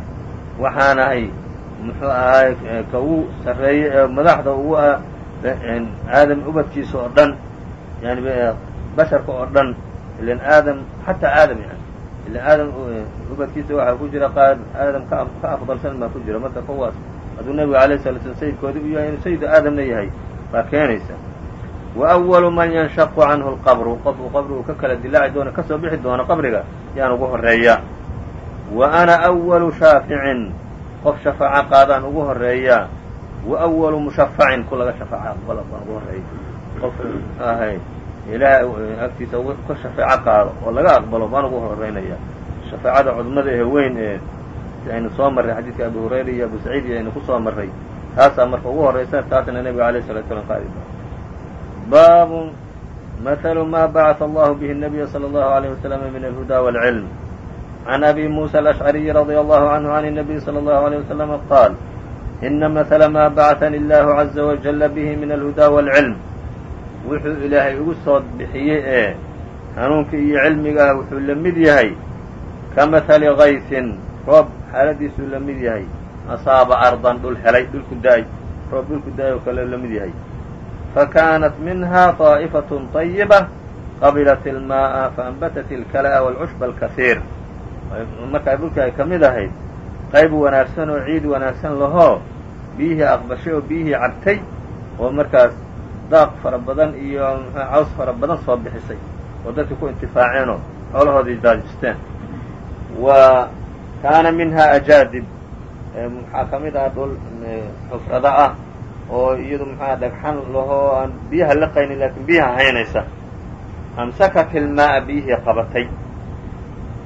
[SPEAKER 2] waxaanahay muxuu ahaay ka uu sarreeyey ee madaxda ugu ah aadam ubadkiisa oo dhan yani basharka oo dhan ilan aadam xataa aadam yani ilan aadam ubadkiisa waxaa ku jira qaar aadam ka ka afdalsan baa ku jira marka kuwaas hadduu nebigu alayh sala slam sayidkoodii u yahay inuu sayidu aadamna yahay baa keenaysa wa أwalu man yanshaqu canhu lqabru qofuu qabri uu ka kala dilaaci doono kasoo bixi doono qabriga yaan ugu horeeya wa ana أwalu shaaficin qof shafaaco qaadaan ugu horeeya wa أwalu mushafacin ku laga shafaaco aqbalo baan ugu horeeya qof ahay ilaahay agtiisa ka shafeeco qaado oo laga aqbalo baan ugu horeynaya shafaacada cudmada ee weyn ee aynu soo marray xadiidka abu hurayra iyo abu saciid iyo aynu ku soo marray taasaa marka ugu horraysa taasna nebiga alayh الsalatu slam qaadi baabu maثlu ma bacث allahu bihi الnabiya slى اllahu عalيه waslm min alhuda wاlcilm عن أbي موسى الأشعري رضي الله عنه عن النبي صلى الله عليه وسلم قال إن مثل ما بعثني الله عزa وجل به من الهدى والعلم wuxuu ilaahay ugu soo bixiyey ee hanuunka iyo cilmigaah wuxuu la mid yahay ka maثali غayثin roob xaaladiisuu la mid yahay asaaba arضan dhul helay dhulku da-ay roob dhulku da-ay oo kale la mid yahay فكانت منها طائفة طيبة qabilat ilmaa'a faanbatat ilkala'a waalcushba alkasiir markaa dhulka ay ka mid ahayd qayb wanaagsan oo ciid wanaagsan lahoo biyihii aqbashay oo biyihii cabtay oo markaas daaq fara badan iyo caws fara badan soo bixisay oo dadkii ku intifaaceenoo xoolahoodii daajisteen wa kaana minhaa ajaadib waxaa ka mid ah dhul xufrada ah oo iyadu maxaa dhagxan lahoo aan biyaha laqaynin laakiin biyaha haynaysa. Amsakat ilmaa'a biyihii qabatay.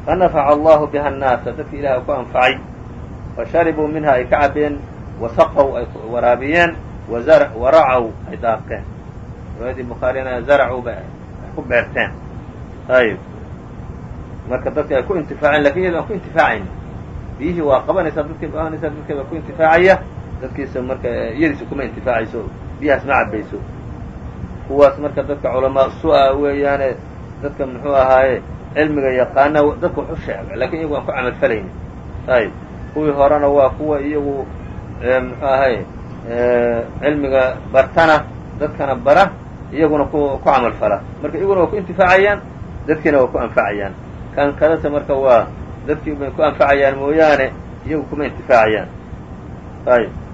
[SPEAKER 2] Fanafaca allahu biha annaasa dadki ilahay ku anfacay. Fasharibuu minha ay ka cabeen wasaqow ay waraabiyeen waracaw ay daaqeen. Riwaayadii bukhaarina zaracuu ba ay ku beerteen. Ayb marka dadki ay ku intifaaceen laakiin iyado aan ku intifaacayn biyihii waa qabanaysaa dadkii qabanaysaa dadkii baa ku intifaacaya dadkiisa marka iyadiisa kuma intifaacayso biyahaas ma cabayso kuwaas marka dadka culamaa su'a weeyaane dadka muxuu ahaaye cilmiga yaqaana dadka wax u laakiin iyagu aan ku camal falayni ayb kuwii horena waa kuwa iyagu muxuu ahaye cilmiga bartana dadkana bara iyaguna ku ku camal fala. Marka iyaguna waa ku intifaacayaan dadkiina waa ku anfacayaan kan kadase marka waa dartii bay ku anfacayaan mooyaane iyagu kuma intifaacayaan. Ayb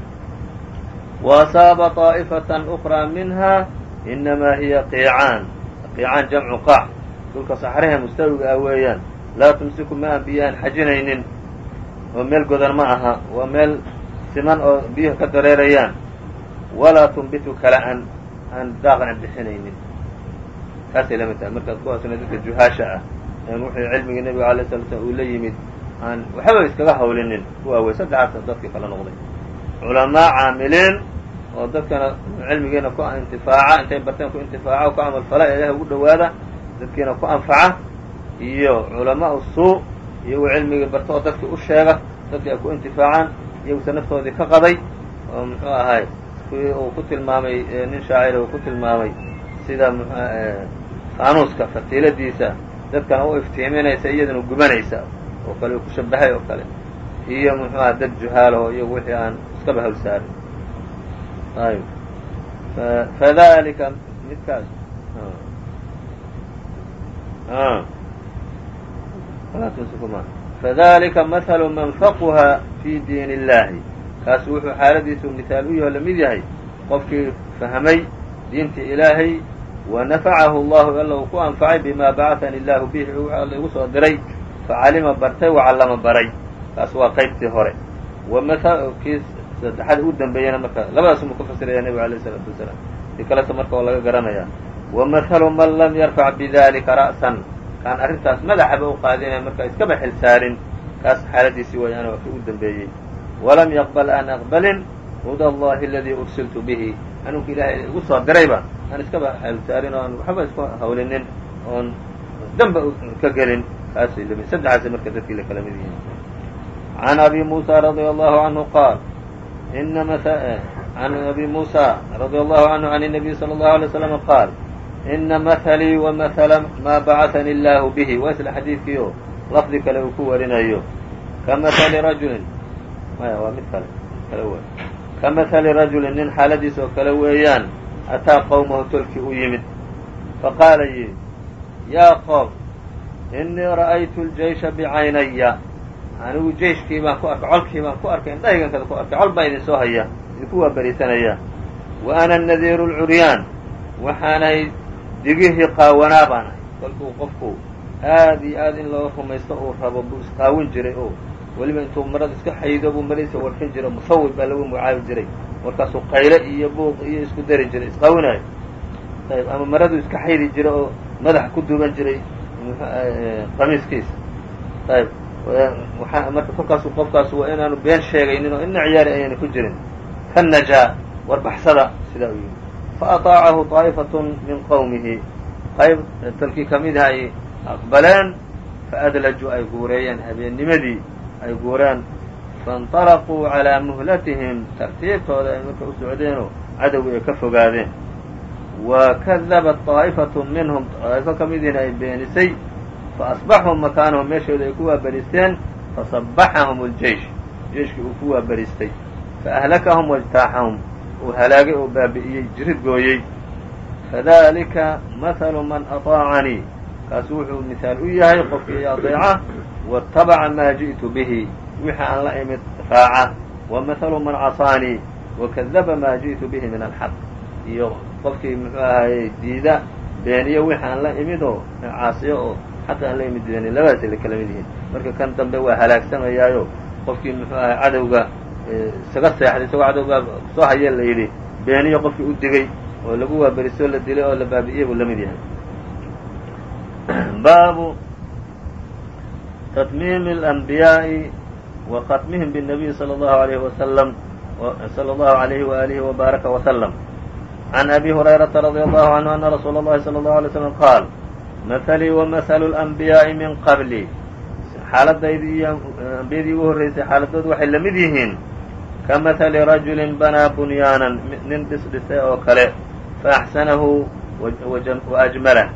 [SPEAKER 2] وasaaba طaa'ifatan ukraa minha inamaa hiya qiicaan. Qiicaan jamcu qaac. Dhulka saxrahe mustawiga ah weeyaan. Laa tumsiku ma aan biyo aan xajinaynin. Oo meel godan ma aha. Waa meel siman oo biyaha ka dareerayaan. Walaa tumbitu kale aan aan daaqna bixinaynin. Taasay la tahay. Markaad ku dadka juhaasha ah wuxuu cilmigii nebiga alay sala slam uu la yimid. Aan waxba iskaga hawlinin. Kuwaa wey saddexaas dadkii kala noqday. Culamaa caamiliin oo dadkana cilmigiina ku intifaaca intay barteen ku intifaaca o ku camal fala ee ilahay ugu dhowaada dadkiina ku anfaca iyo culamaa suu iyagu cilmigii barta oo dadkii u sheega dadkii ay ku intifaacaan iyaguse naftoodii ka qaday oo muxuu ahay kuwii uu ku tilmaamay nin shaacira uu ku tilmaamay sida faanuuska fatiiladiisa dadkana u iftiiminaysa iyadana gubanaysa oo kale ku shabahay oo kale. Iyo muxuu aha dad juhaalaho iyagu wixii aan iskaba hawl saarin. Ayb fadalika midkaas. Fadalika mahalu man faquha fi diin illahi kaas wuxuu xaaladiisu mihaal u yaho la mid yahay qofkii fahmay diintii ilaahay wa nafacahu allahu alla uu ku anfacay bima bacahani illahu bihi alla igu soo diray facalima bartay wacallama baray kaas waa qaybtii hore kii saddexaad u dambeeyana marka labadaas mu ka fasiraya nebiga alayh isalaatu wasalaam si kalese marka oo laga garanaya wamahalu man lam yarfac bidalika ra'san kaan arrintaas madaxaba u qaadinaya marka iskaba xil saarin kaas xaaladiisii wayaana waa kii u dambeeyey walam yaqbal aan aqbalin huda allahi aladii ursiltu bihi hanuunka ilaahay igu soo dirayba aan iskaba xil saarin oo aan waxba isku hawlinin oon damba ka gelin kaasay lami saddexaasay marka dadkii la kala mid yihiin عن أbي موسى رضي الله عنه قال عن أbي موسى رضي الله عنه عن النبي صلى الله عليه وسلم قال إن مثليi ومثل ma بعثني الله به waa isla xadiidkiio lفdi kale uu ku warinayo kaمثل رaجuلi waa mid kale kale w kaمثل رaجuلi nin xaaladiis oo kale weeyaan ataa qowmahu tolkii u yimid fa qaala yii yaa qowm innii ra'aytu aljeysha bicaynaya anigu jeyshkii baan ku arkay colkii baan ku arkay indhahaygankaada ku arkay col baan idin soo haya idinku waa berisanaya wa ana nadiiru lcuryaan waxaanahay digihii qaawanaa baan ahay kolkuu qofku aad iyo aad in loo rumaysto uu rabo buu isqaawin jiray oo weliba intuu marada iska xayido buu maradiisa warfin jiray musawir baa lagu magacaabi jiray. Markaasuu qayle iyo buuq iyo isku dari jiray isqaawinayo ayb ama maraduu iska xaydi jiray oo madax ku duuban jiray qamiiskiisa. Ayb marka kolkaasu qofkaasu waa inaanu been sheegaynin oo ina ciyaari ayayna ku jirin. Ka warbaxsada sidaa u yimi faataacahu طaa'ifaة min qowmihi qayb talkii ka mid aha ay aqbaleen faadlajuu ay guureeyeen habeennimadii ay guureen faاnطalaquu calىa muhlatihim tartiibtooda ay marka u socdeenoo cadowgii ay ka fogaadeen wa kadabat طaa'ifaة minhum طaa'ifo ka midiina ay beenisay faasbaxuu makaanahum meeshooda ay ku waaberisteen fasabaxahum اljeish jeiشkii uu ku waaberistay faahlakahum wاjtaaxahum uu halaagay oo baabi'iyey jirid gooyey fadalika mahalu man aطaacanii kaasu wuxuu mihaal u yahay qofkii adeeca waاtabaca maa ji'tu bihi wixii aan la imid raaca wa mahalu man casaanii wakadaba maa ji'tu bihi min alxaq iyo qofkii muxuu ahayey diida beeniyo wixi aan la imid oo caasiyo oo xaqa aan la imid beeniyo labadaasay la kala mid yihiin marka kan dambe waa halaagsamayaayo qofkii muxuu ahay cadowga isaga seexday isagoo cadowgaa soo hayee la yidhi beeniyo qofkii u digay oo lagu waaberisoo la dilay oo la baabi'iyey buu la mid yahay baabu tatmiimi اlanbiyaaءi wa khatmihim bالnabiy salى اllahu عalayhi wasalam slى اllahu عalayhi waalihi wbaaraka waslm can abi hurayrata radي allahu canhu ana rasuula اllahi salى اllahu alay slam qaal mahalii wamahalu اlanbiyaaءi min qabli xaaladaydii iyo ambiyadii ugu horreysay xaaladood waxay la mid yihiin ka mahali rajulin banaa bunyaanan nin dhis dhisay oo kale faaxsanahu waajmalah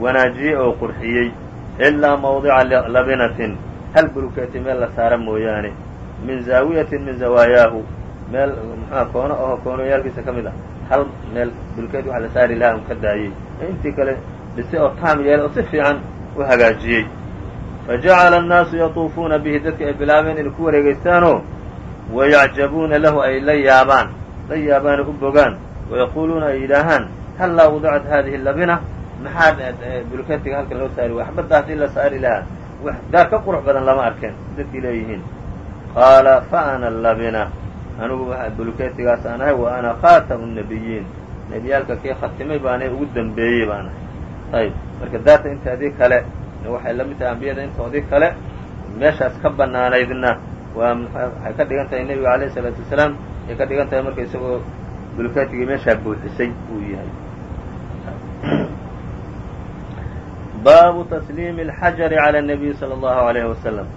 [SPEAKER 2] wanaajiyey oo qurxiyey ilaa mawdica labinatin hal bulkeeti meel la saara mooyaane min zaawiyatin min zawaayaahu meel muxua koono aho koonoyaalkiisa ka mid ah hal meel bulkeet waxa la saari lahaa un ka daayey intii kale dhisay oo taam yeelay oo si fiican u hagaajiyey fajacala annaasu yatuufuuna bihi dadka ay bilaabeen inay ku wareegaystaanoo wayacjabuuna lahu ay la yaabaan la yaabaana u bogaan wayaquuluuna ay yidhaahaan hal laa wadacat hadihi labina maxaa buluketiga halkan loo saari way xabadda haddii la saari lahaa. Wax daar ka qurux badan lama arkeen dadkii leeyihiin. Qaala fa ana labina. Anigu buluketigaas aan ahay wa ana khaatamu nabiyiin nebiyaalka kii khatimay baanay ugu dembeeyey baan ahay ayb marka daarta intaadii kale waxay la mid tahay ambiyada intoodii kale meeshaas ka bannaanaydna. Waa waxay ka dhigan tahay nebiga alayh isalaatu wasalaam ay ka dhigan tahay marka isagoo bulketigii meeshaa buuxisay uu yahay baabu tasliimi alxajari cala annabiy sala allahu alayhi wasalam.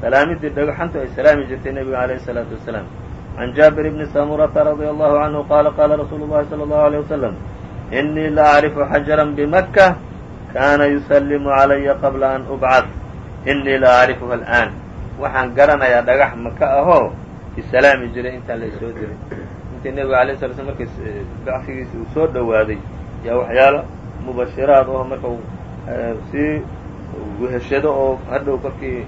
[SPEAKER 2] Salaamidii dhagxantu ay salaami jirtay nebiga calayhi isalaatu wasalaam. Can jaabir bni samurata radia allahu canhu qaala qaala rasuulu llahi sala allahu aleyh wasalam inii la acrifu xajaran bimakka kaana yusallimu calaya qabla an ubcad inii la acrifuha al'aan. Waxaan garanayaa dhagax maka ahoo isalaami jiray intaan la isoo dirin. Intii nebiga alayh sala slam markii eh, bacfigiisa uu soo dhowaaday yaa waxyaalo mubashiraad oo marka sii weheshado oo hadhow korkii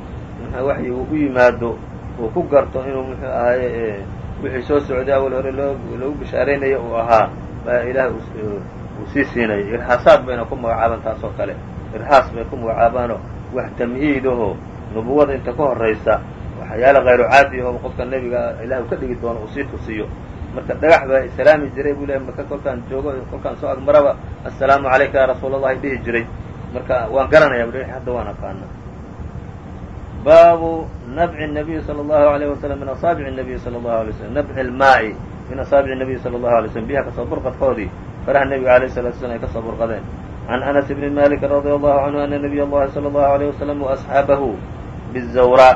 [SPEAKER 2] waxyi uu u yimaado uu ku garto inuu muxuu ahaye wixii soo socday awal hore loo loogu bishaaraynayo uu ahaa baa ilaah uu sii siinayay irxaasaad bayna ku magacaabaan taas oo kale. Irxaas bay ku magacaabaanoo wax tamhiid ahoo nubuwada inta ka horraysa waxyaala hayru caadi ahoo qofka nebiga ilaah uu ka dhigi doono uu sii tusiyo. Marka dhagax baa islaami jiray buu lehay maka kolkaan joogo kolkaan soo agmaraba assalaamu calayka ya rasuul allahi dhihi jiray marka waan garanaya bu hadda waan aqaana baabu nabci الnabiyi salى اllahu عalيه waslm min asaabici الnabiyi salى اllahu alay slm nabci اlmaa'i min asaabici الnabiyi salى اllahu alay slm biyaha kasoo burqadkoodii faraha nebiga alayh الsalatu slam ay kasoo burqadeen can anas bni malik radi allahu canhu ana nabiy اllahi salى اllahu عalيه waslm waasxaabahu bizawra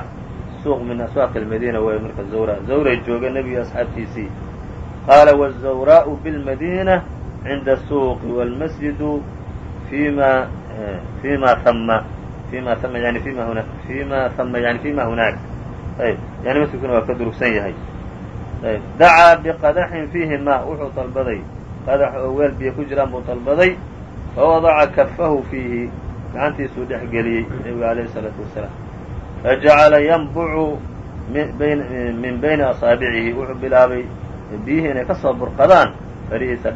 [SPEAKER 2] suuq min aswaaq اlmadiina wey marka zawra zawray jooga nebiga asxaabtiisii qaala wالzawraءu bاlmadina cinda الsuuqi wاlmasjidu fima fima hama fima hama yani fima huna fima hama yani fima hunaak ayb yani masjidkuna waa ka durugsan yahay ayb dacaa biqadaxin fiihi ma wuxuu dalbaday qadax oo weel biyo ku jiraan buu dalbaday fawadaca kafahu fiihi gacantiisuu dhex geliyey nebiga alayh الsalaatu wasalaam fajacala yanbucu min bayni asaabicihi wuxuu bilaabay biyihii inay ka soo burqadaan farihiisa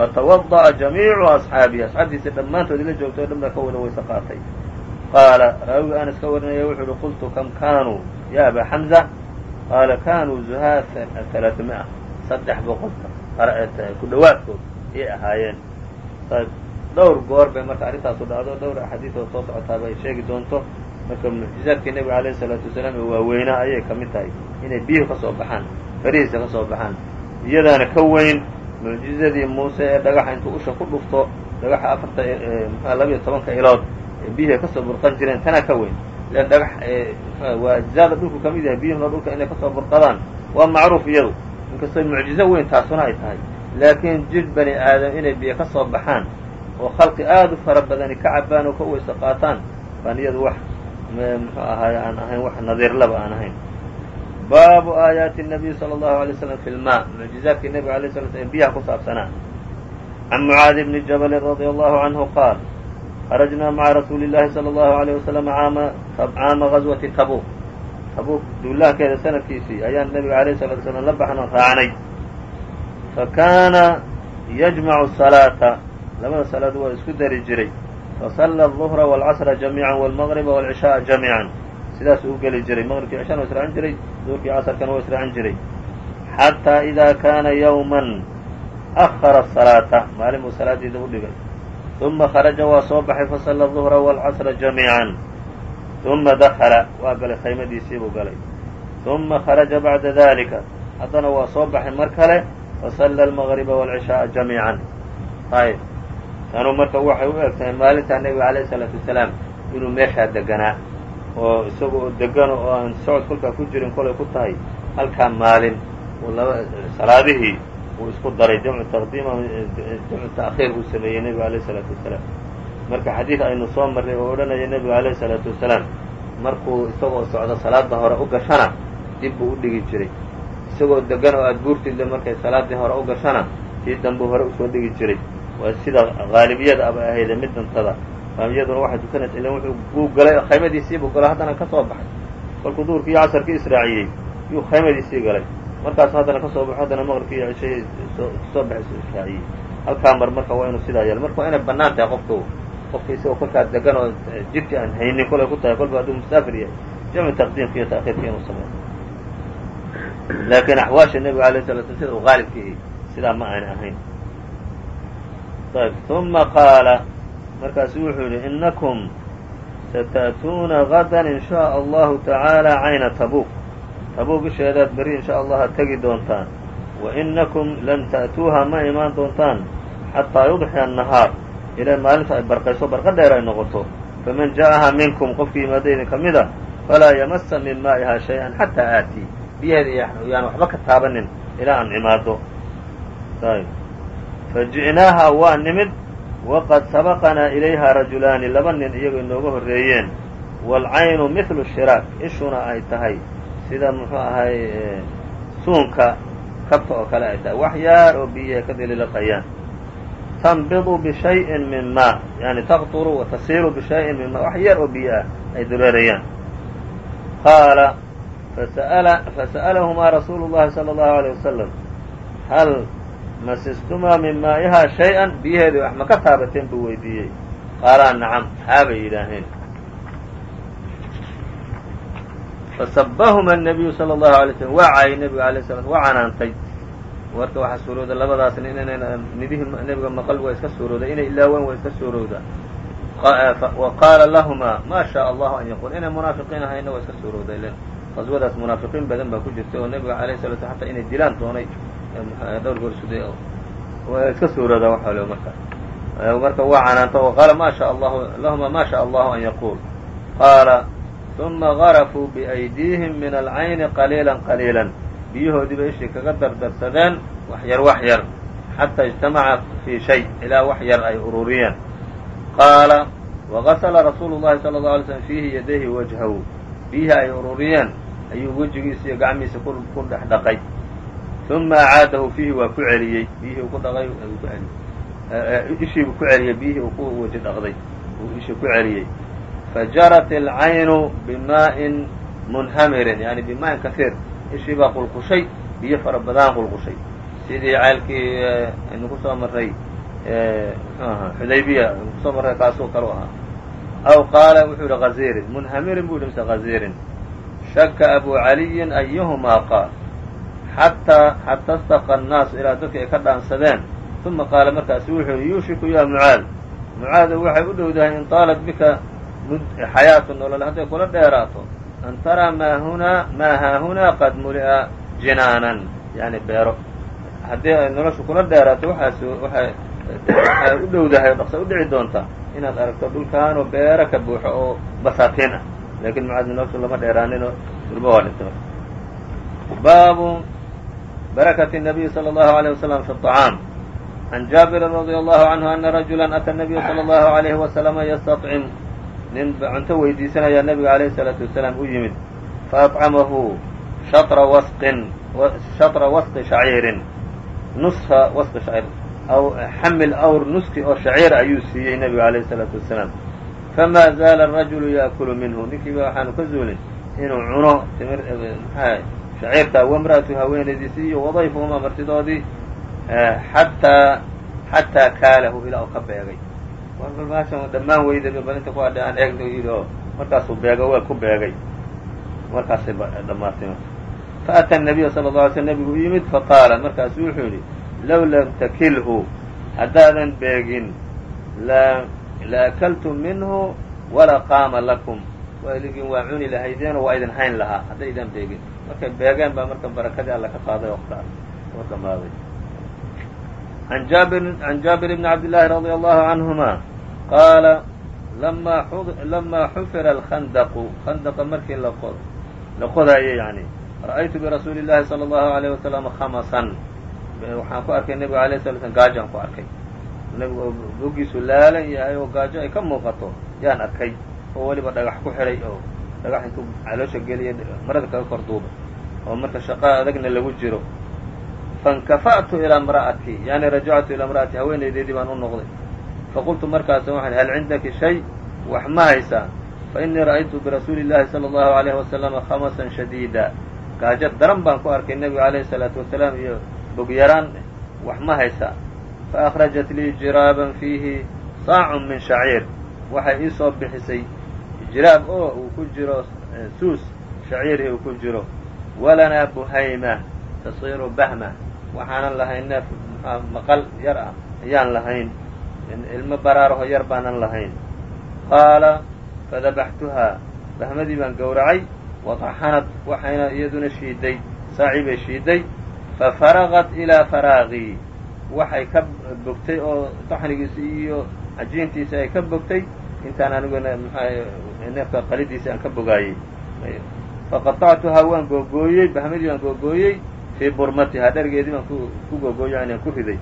[SPEAKER 2] fatwada'a jamiicu asxaabihi asxaabtiisa dhammaantood ila joogtay o dhan baa ka wada weyse qaala raawiga anas ka warinaya wuxuu uhi qultu kam kaanuu ya aba xamza qaala kaanuu zuhaafan alaaثumi'a saddex boqolka ku dhowaadkood ayay ahaayeen dhowr goor bay marka arrintaasu dhacdo dhowr axaadiis oo soo socotaaba ay sheegi doonto marka mucjizaadkii nebiga alayhi isalaatu wasalaam ee waaweynaa ayay ka mid tahay inay biyuhu ka soo baxaan farihiisa ka soo baxaan iyadaana ka weyn mucjizadii muuse ee dhagaxa intuu usha ku dhufto dhagaxa afarta mxua labiyo tobanka ilood biyihii ay ka soo burqan jireen tanaa ka weyn. Lan dhagax waa ajzaada dhulku ka mid yahay biyuhuna dhulka inay ka soo burqadaan. Waa macruuf iyadu inkastoo mucjizo weyn taasuna ay tahay. Laakiin jir bani aadam inay biyo ka soo baxaan oo khalqi aad u fara badani ka cabaan oo ka weyso qaataan baan iyadu wax muxuu ahaay aan ahayn wax nadiirlaba aan ahayn baabu aayaati الnabiy salى اllahu alay slam fi lma mucjizaadkii nebiga alay sla slam biyaha ku saabsanaa can mucaadi bni jabalin radi allahu canhu qaal kharajnaa maca rasuuli اllahi salى اllahu alيyه wasalam caama gazwati tabuk tabuuk duulaankeeda sanadkiisii ayaan nebiga alayh salatu slam la baxno raacnay fakaana yajmacu salaata labada salaad waa isku dari jiray fasalla الظhra wاlcasra jamiica wاlmaqriba wاlcishaaa jamiican sidaasuu u geli jiray maqribkii cishana waa israacin jiray duurkii casarkana waa israacin jiray. Xataa idaa kaana yowman ahara salaata maalin buu salaaddiida u dhigay. Uma kharaja waa soo baxay fasalla duhra waalcasra jamiican. Uma dakala waa galay khaymadiisiibuu galay. Uma kharaja bacda dalika haddana waa soo baxay mar kale fasalla almagriba waalcishaaa jamiican. Ayb tanuu marka waxay u eg tahay maalintaa nebiga calayhi isalaatu wasalaam inuu meeshaa deganaa oo isaga oo degano oo aan socod kolkaa ku jirin kolay ku tahay halkaa maalin laba salaadihii uu isku daray jamcu taqdiim jamcu ta'khiir uu sameeyey nebiga alayh isalaatu wasalaam. Marka xadiid aynu soo marray oo odhanaya nebigu alayh isalaatu wasalaam markuu isagoo socdo salaada hore u gashana dib buu u dhigi jiray. Isagoo degan oo aad buurtidle markay salaadii hore u gashana tii dambuu hore u soo dhigi jiray. Waa sida haalibiyada aba ahayde mid dantada iyaduna waxay tukanaysa ilan wuxuu buu galay khaymadiisii buu galo haddana ka soo baxay. Kolkuu duhurkii iyo casarkii israaciyey yuu khaymadiisii galay. Markaasu haddana ka baxo haddana maqribkii iyo cishahii soo baxaysu israaciyey halkaa mar marka waa inuu sidaa yeelo marka waa inay bannaan tahay qofku. Qofka isagoo kolkaa degan oo jidhki aan haynin kolay ku tahay kolba hadduu musaafir yahay. Jamcu taqdiimka iyo ta'khiirka inuu sameeyo. Laakiin axwaasha nebiga alay sala slam sida uu qaalibkiihi sidaa ma ayna ahayn. Ayb uma qaala markaasu wuxuu yidhi inakum sata'tuuna gadan in shaء allahu tacaala cayna tabuuk. Tabuuk isheedaad beri in sha allah ad tegi doontaan. Wa inakum lan ta'tuuha ma imaan doontaan xataa yudxiya annahaar. Ilaa maalinta ay barqayso barqa dheer ay noqoto. Faman ja'aha minkum qofkii yimaada idinka mid a falaa yamasa min maa'iha shay-an xataa aatii biyaheeda yaan waxba ka taabanin ilaa aan imaado faji'naaha waa nimid waqad sabaqanaa ilayha rajulaani laba nin iyagoo inooga horreeyeen waalcaynu mihlu shiraak ishuna ay tahay sida muxuu ahay suunka kabta oo kale ay tahay wax yaar oo biyaha ka diliiqayaan tanbidu bishayin min maa yani taqturu wa tasiilu bishayin min maa wax yar oo biyo ah ay dureerayaan qaala fasa'alahumaa rasuulu llahi sala allahu aleyh wasalam hal masistumaa min maa'ihaa shay-an biyaheedii wax ma ka taabateen buu weydiiyey qaalaa nacam haabay yidhaaheen fasabahuma الnabiyu salى اllahu alay slm waa caayay nebiga alay slam waa canaantay marka waxaa suurooda labadaas nin inayna nidihii nebiga maqal waa iska suurooday inay ilaaween waa iska suurowda wa qaala lahumaa ma shaء allahu an yaqul inay munaafiqiin ahayna waa iska suurowda ilen qaswadaas munaafiqiin badan baa ku jirta oo nebiga alayh sala slam hataa inay dilaan doonay dhowr goor suday waa iska suurooda waxa le marka marka waa canaanta o qaala ma sha allahu lahumaa ma shaء allahu an yaquul qaala ثuma garafuu biأydiihim min alcayni qaliila qaliila biyahoodiiba ishii kaga dardarsadeen wax yar wax yar xataa اجtamaca fii shay ilaa wax yar ay ururiyeen qaala wagasla rasuulu الlahi salى الlه alay slm fiihi yadayhi wajhahu biyihii ay ururiyeen ayuu wejigiisa iyo gacmihiisa ku dhex dhaqay ثuma acaadahu fiihi waa ku celiyey biyihii ku dhaqay ishiibuu ku celiyey biyihii uu ku weji dhaqday uu ishii ku celiyey fajarat alcaynu bimaa'in munhamirin yani bimaa'in kahiir ishii baa qulqushay biyo fara badaan qulqushay sidii ceelkii aynu ku soo xudaybiya aynu ku soo marray kaasoo kale ahaa aw qaala wuxuu yihi haziirin munhamirin buu yihi mise haziirin shaka abu caliyin ayuhumaa qaal xataa xata staqa annaasu ilaa dadkii ay ka dhaansadeen uma qaala markaasu wuxuu yihi yuushiku ya mucaad mucaadow waxay u dhowdahay in taalat bika xayaatu nolol hadday kula dheeraato an taraa maa hunaa maa haahunaa qad muli'a jinaanan yani beero haddii ay noloshu kula dheeraato waxaas waxay waxay u dhowdahay dhaqsa u dhici doontaa inaad aragto dhulkaanoo beero ka buuxo oo basaatiin ah laakiin mucaad nafsu lama dheeraaninoo durba waa dhintay baabu barakati الnabiyi salى اllahu عalيه waslm fi الطعaam can jaabirin radي allahu canhu ana rajula ata الnabiya salى اllahu عalayhi waslama yastطcim nin cunto weydiisanayaa nabiga alayh الsalaatu wasalaam u yimid faأطcamahu shatra wasqin shatra wasqi shaciirin nusfa wasqi shaciir aw xamil awr nuski oo shaciir ayuu siiyey nebiga alayh الsalaatu wasalaam fama zaala الrajulu yaأkulu minhu ninkiiba waxaanu ka zuulin inuu cuno timir mxaa shaciirka wamra'atu haweenaydiisii iyo wadayfuhum amartidoodii xataa xataa kaalahu ilaa u ka beegay warbalmaashan dhammaan weyda balinta ku adhe aan eegno yidho markaasuu beego waa ku beegay markaasay dhammaatay faata nabiya sala la alay sl nabigu u yimid faqaala markaasu wuxuu yidhi low lam takilhu haddaadan beegin la laakaltum minhu wala qaama lakum waa idinkin waa cuni lahaydeen oo waa idin hayn lahaa hadday idaan beegin markay beegeen baa marka barakadii alla ka qaaday oo oo dhamaaday an jaabir can jaabir bni cabdillaahi radia allahu canhuma qaala lamaa xufira alkhandaqu khandaqa markii la qodaayey yani ra'aytu birasuuli llahi sala allahu alayh wasalam khamasan. Waxaan ku arkay nebiga alayh sala slam gaajaan ku arkay. Nebigu oo bogiisu laalan yahay oo gaajo ay ka muuqato yaan arkay oo weliba dhagax ku xidhay oo dhagax intuu caloosha geliyay marada kaga kor duubay oo marka shaqo adagna lagu jiro faاnkafa'tu ilaa imra'atii yani rajactu ilaa imra'atii haweenaydeedii baan u noqday faqultu markaasa waxaan hal cindaki shay wax ma haysaa fainii ra'aytu birasuuli llahi salى اllahu alayhi wasalama khamasan shadiida gaajo daran baan ku arkay nebiga alayhi الsalaatu wasalaam iyo bogyaraan wax ma haysaa faأkrajat lii jiraaban fiihi saacun min shaciir waxay ii soo bixisay jiraab oo uu ku jiro suus shaciirhi uu ku jiro. Walanaa buhayma tasiiru bahma. Waxaanan lahayn neef maqal yar ah ayaan lahayn. Ilmo baraaraho yar baanan lahayn. Qaala fadabaxtuhaa bahmadii baan gowracay wataxanad waxayna iyaduna shiiday saacii bay shiiday fafaraqat ilaa faraaqii waxay ka bogtay oo taxnigiisi iyo cajiintiisi ay ka bogtay. Intaan aniguna neefka qalidiisi aan ka bogaayey faqaطactuhaa waan googooyey bahmadii baan googooyey fii burmatihaa dhergeedii baan ku googooyo inaan ku riday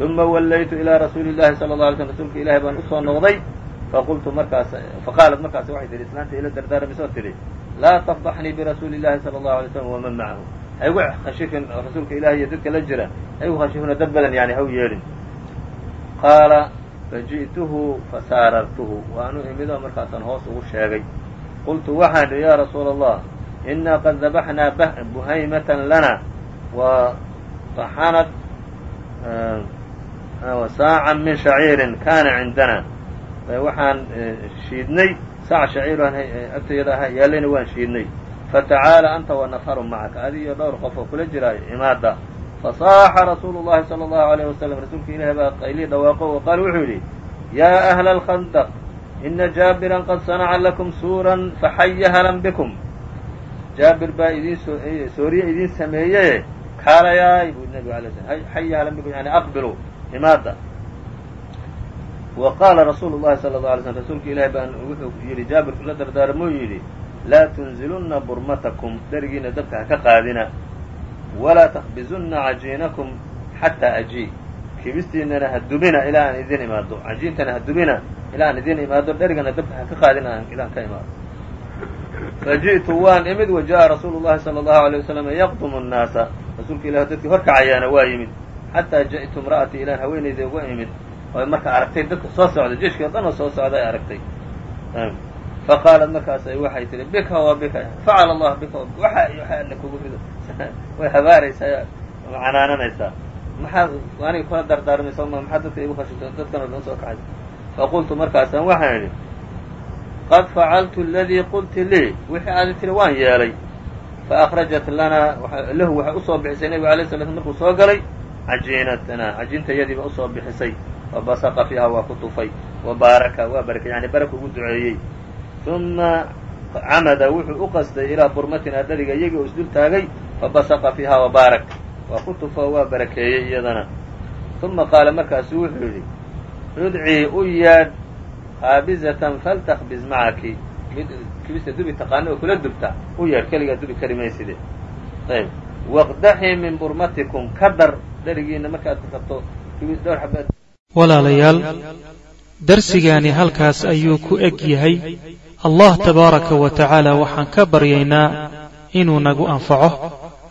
[SPEAKER 2] uma wallaytu ilaa rasuuli llahi sala la alay slm rasuulka ilaahi baan u soo noqday. Faqultu markaas faqaalat markaas waxay tihi islaanta ila dardaaramisoo tidhi laa tafdaxnii birasuuli llahi sala allahu alay slam waman macahu haygu khashifin rasuulka ilahi iyo dadka la jira haygu khashifino dad badan yani haw yeedhin qaala faji'tuhu fasaarartuhu waanu imidoo markaasaan hoos ugu sheegay qultu waxaan idhi yaa rasuula allah inaa qad dabaxnaa buhaymatan lana wa طaxanat saacan min shaciirin kana cindana waxaan shiidnay saac shaciir agtayada aha yaallayna waan shiidnay fatacaala anta wanafaru macaka adigiyo dhowr qof oo kula jiraayo imaada fasaaxa rasuulu llahi sala allahu alayh wasalam rasuulka ilaahi baa qaylii dhawaaqo oo qaal wuxuu yidhi yaa ahla alkhandaq ina jaabiran qad sanaca lakum suuran faxaya halan bikum jaabir baa idin sooriye idiin sameeyeye kaalayaay buu nebigu alay sl xaya halan bikum yani aqbiluu imaada wa qaala rasuulu llahi sala la alay slm rasuulka ilaahi baan wuxuu yidhi jaabirku la dardaarmuu yidhi laa tunzilunna burmatakum derigiina dabka ha ka qaadina walaa takbizunna cajiinakum xataa ajii kibistiinana ha dubina ilaa aan idin imaado cajiintana ha dubina ilaa aan idin imaado dherigana dabka ha ka qaadin ilaan ka imaado faji'tu waan imid wa ja'a rasuulu llahi sala allahu alay wasalam yaqdumu nnaasa rasuulka ilah dadkii horkacayaana waa yimid xataa ja'itu imra'atii ilaan haweenayda uga imid oo marka aragtay dadka soo socda jeshkii o dhan oo soo socda aragtay faqaalat markaasay waxay tihi bika wa bika facala allah bika waxa alle kugu rido (laughs) way habaaraysaa canaananaysaa maxaad aniga kula dardaarmaysa ma maxaad dadka igu khashito dadkan o dhan soo kacay. Faqultu markaasaan waxaan idhi qad facaltu aladii qulti lii wixii aadi tiri waan yeelay. Faأkrajat lana lahu waxay u soo bixisay nebiga alay sla sl markuu soo galay cajiinatana cajiintayadiiba u soo bixisay. Fabasaqa fiiha waa ku tufay. Wa baaraka waa barakay yani baraka ugu duceeyey. Uma camada wuxuu u qasday ilaa burmatina dheriga iyagii oo isdul taagay fabasaqa fiiha wa baarak waa ku tufo waa barakeeyey iyadana uma qaala markaasu wuxuu yidhi udcii u yeedh khaabizatan faltakbiz macaki mid kibista dubi taqaana oo kula dubta u yeedh keligaa dubi kari ayb waqdaxii min burmatikum ka dar dherigiina markaad rabto
[SPEAKER 1] walaalayaal darsigaani halkaas ayuu ku eg yahay allah tabaaraka wa tacaala waxaan ka baryaynaa inuu nagu anfaco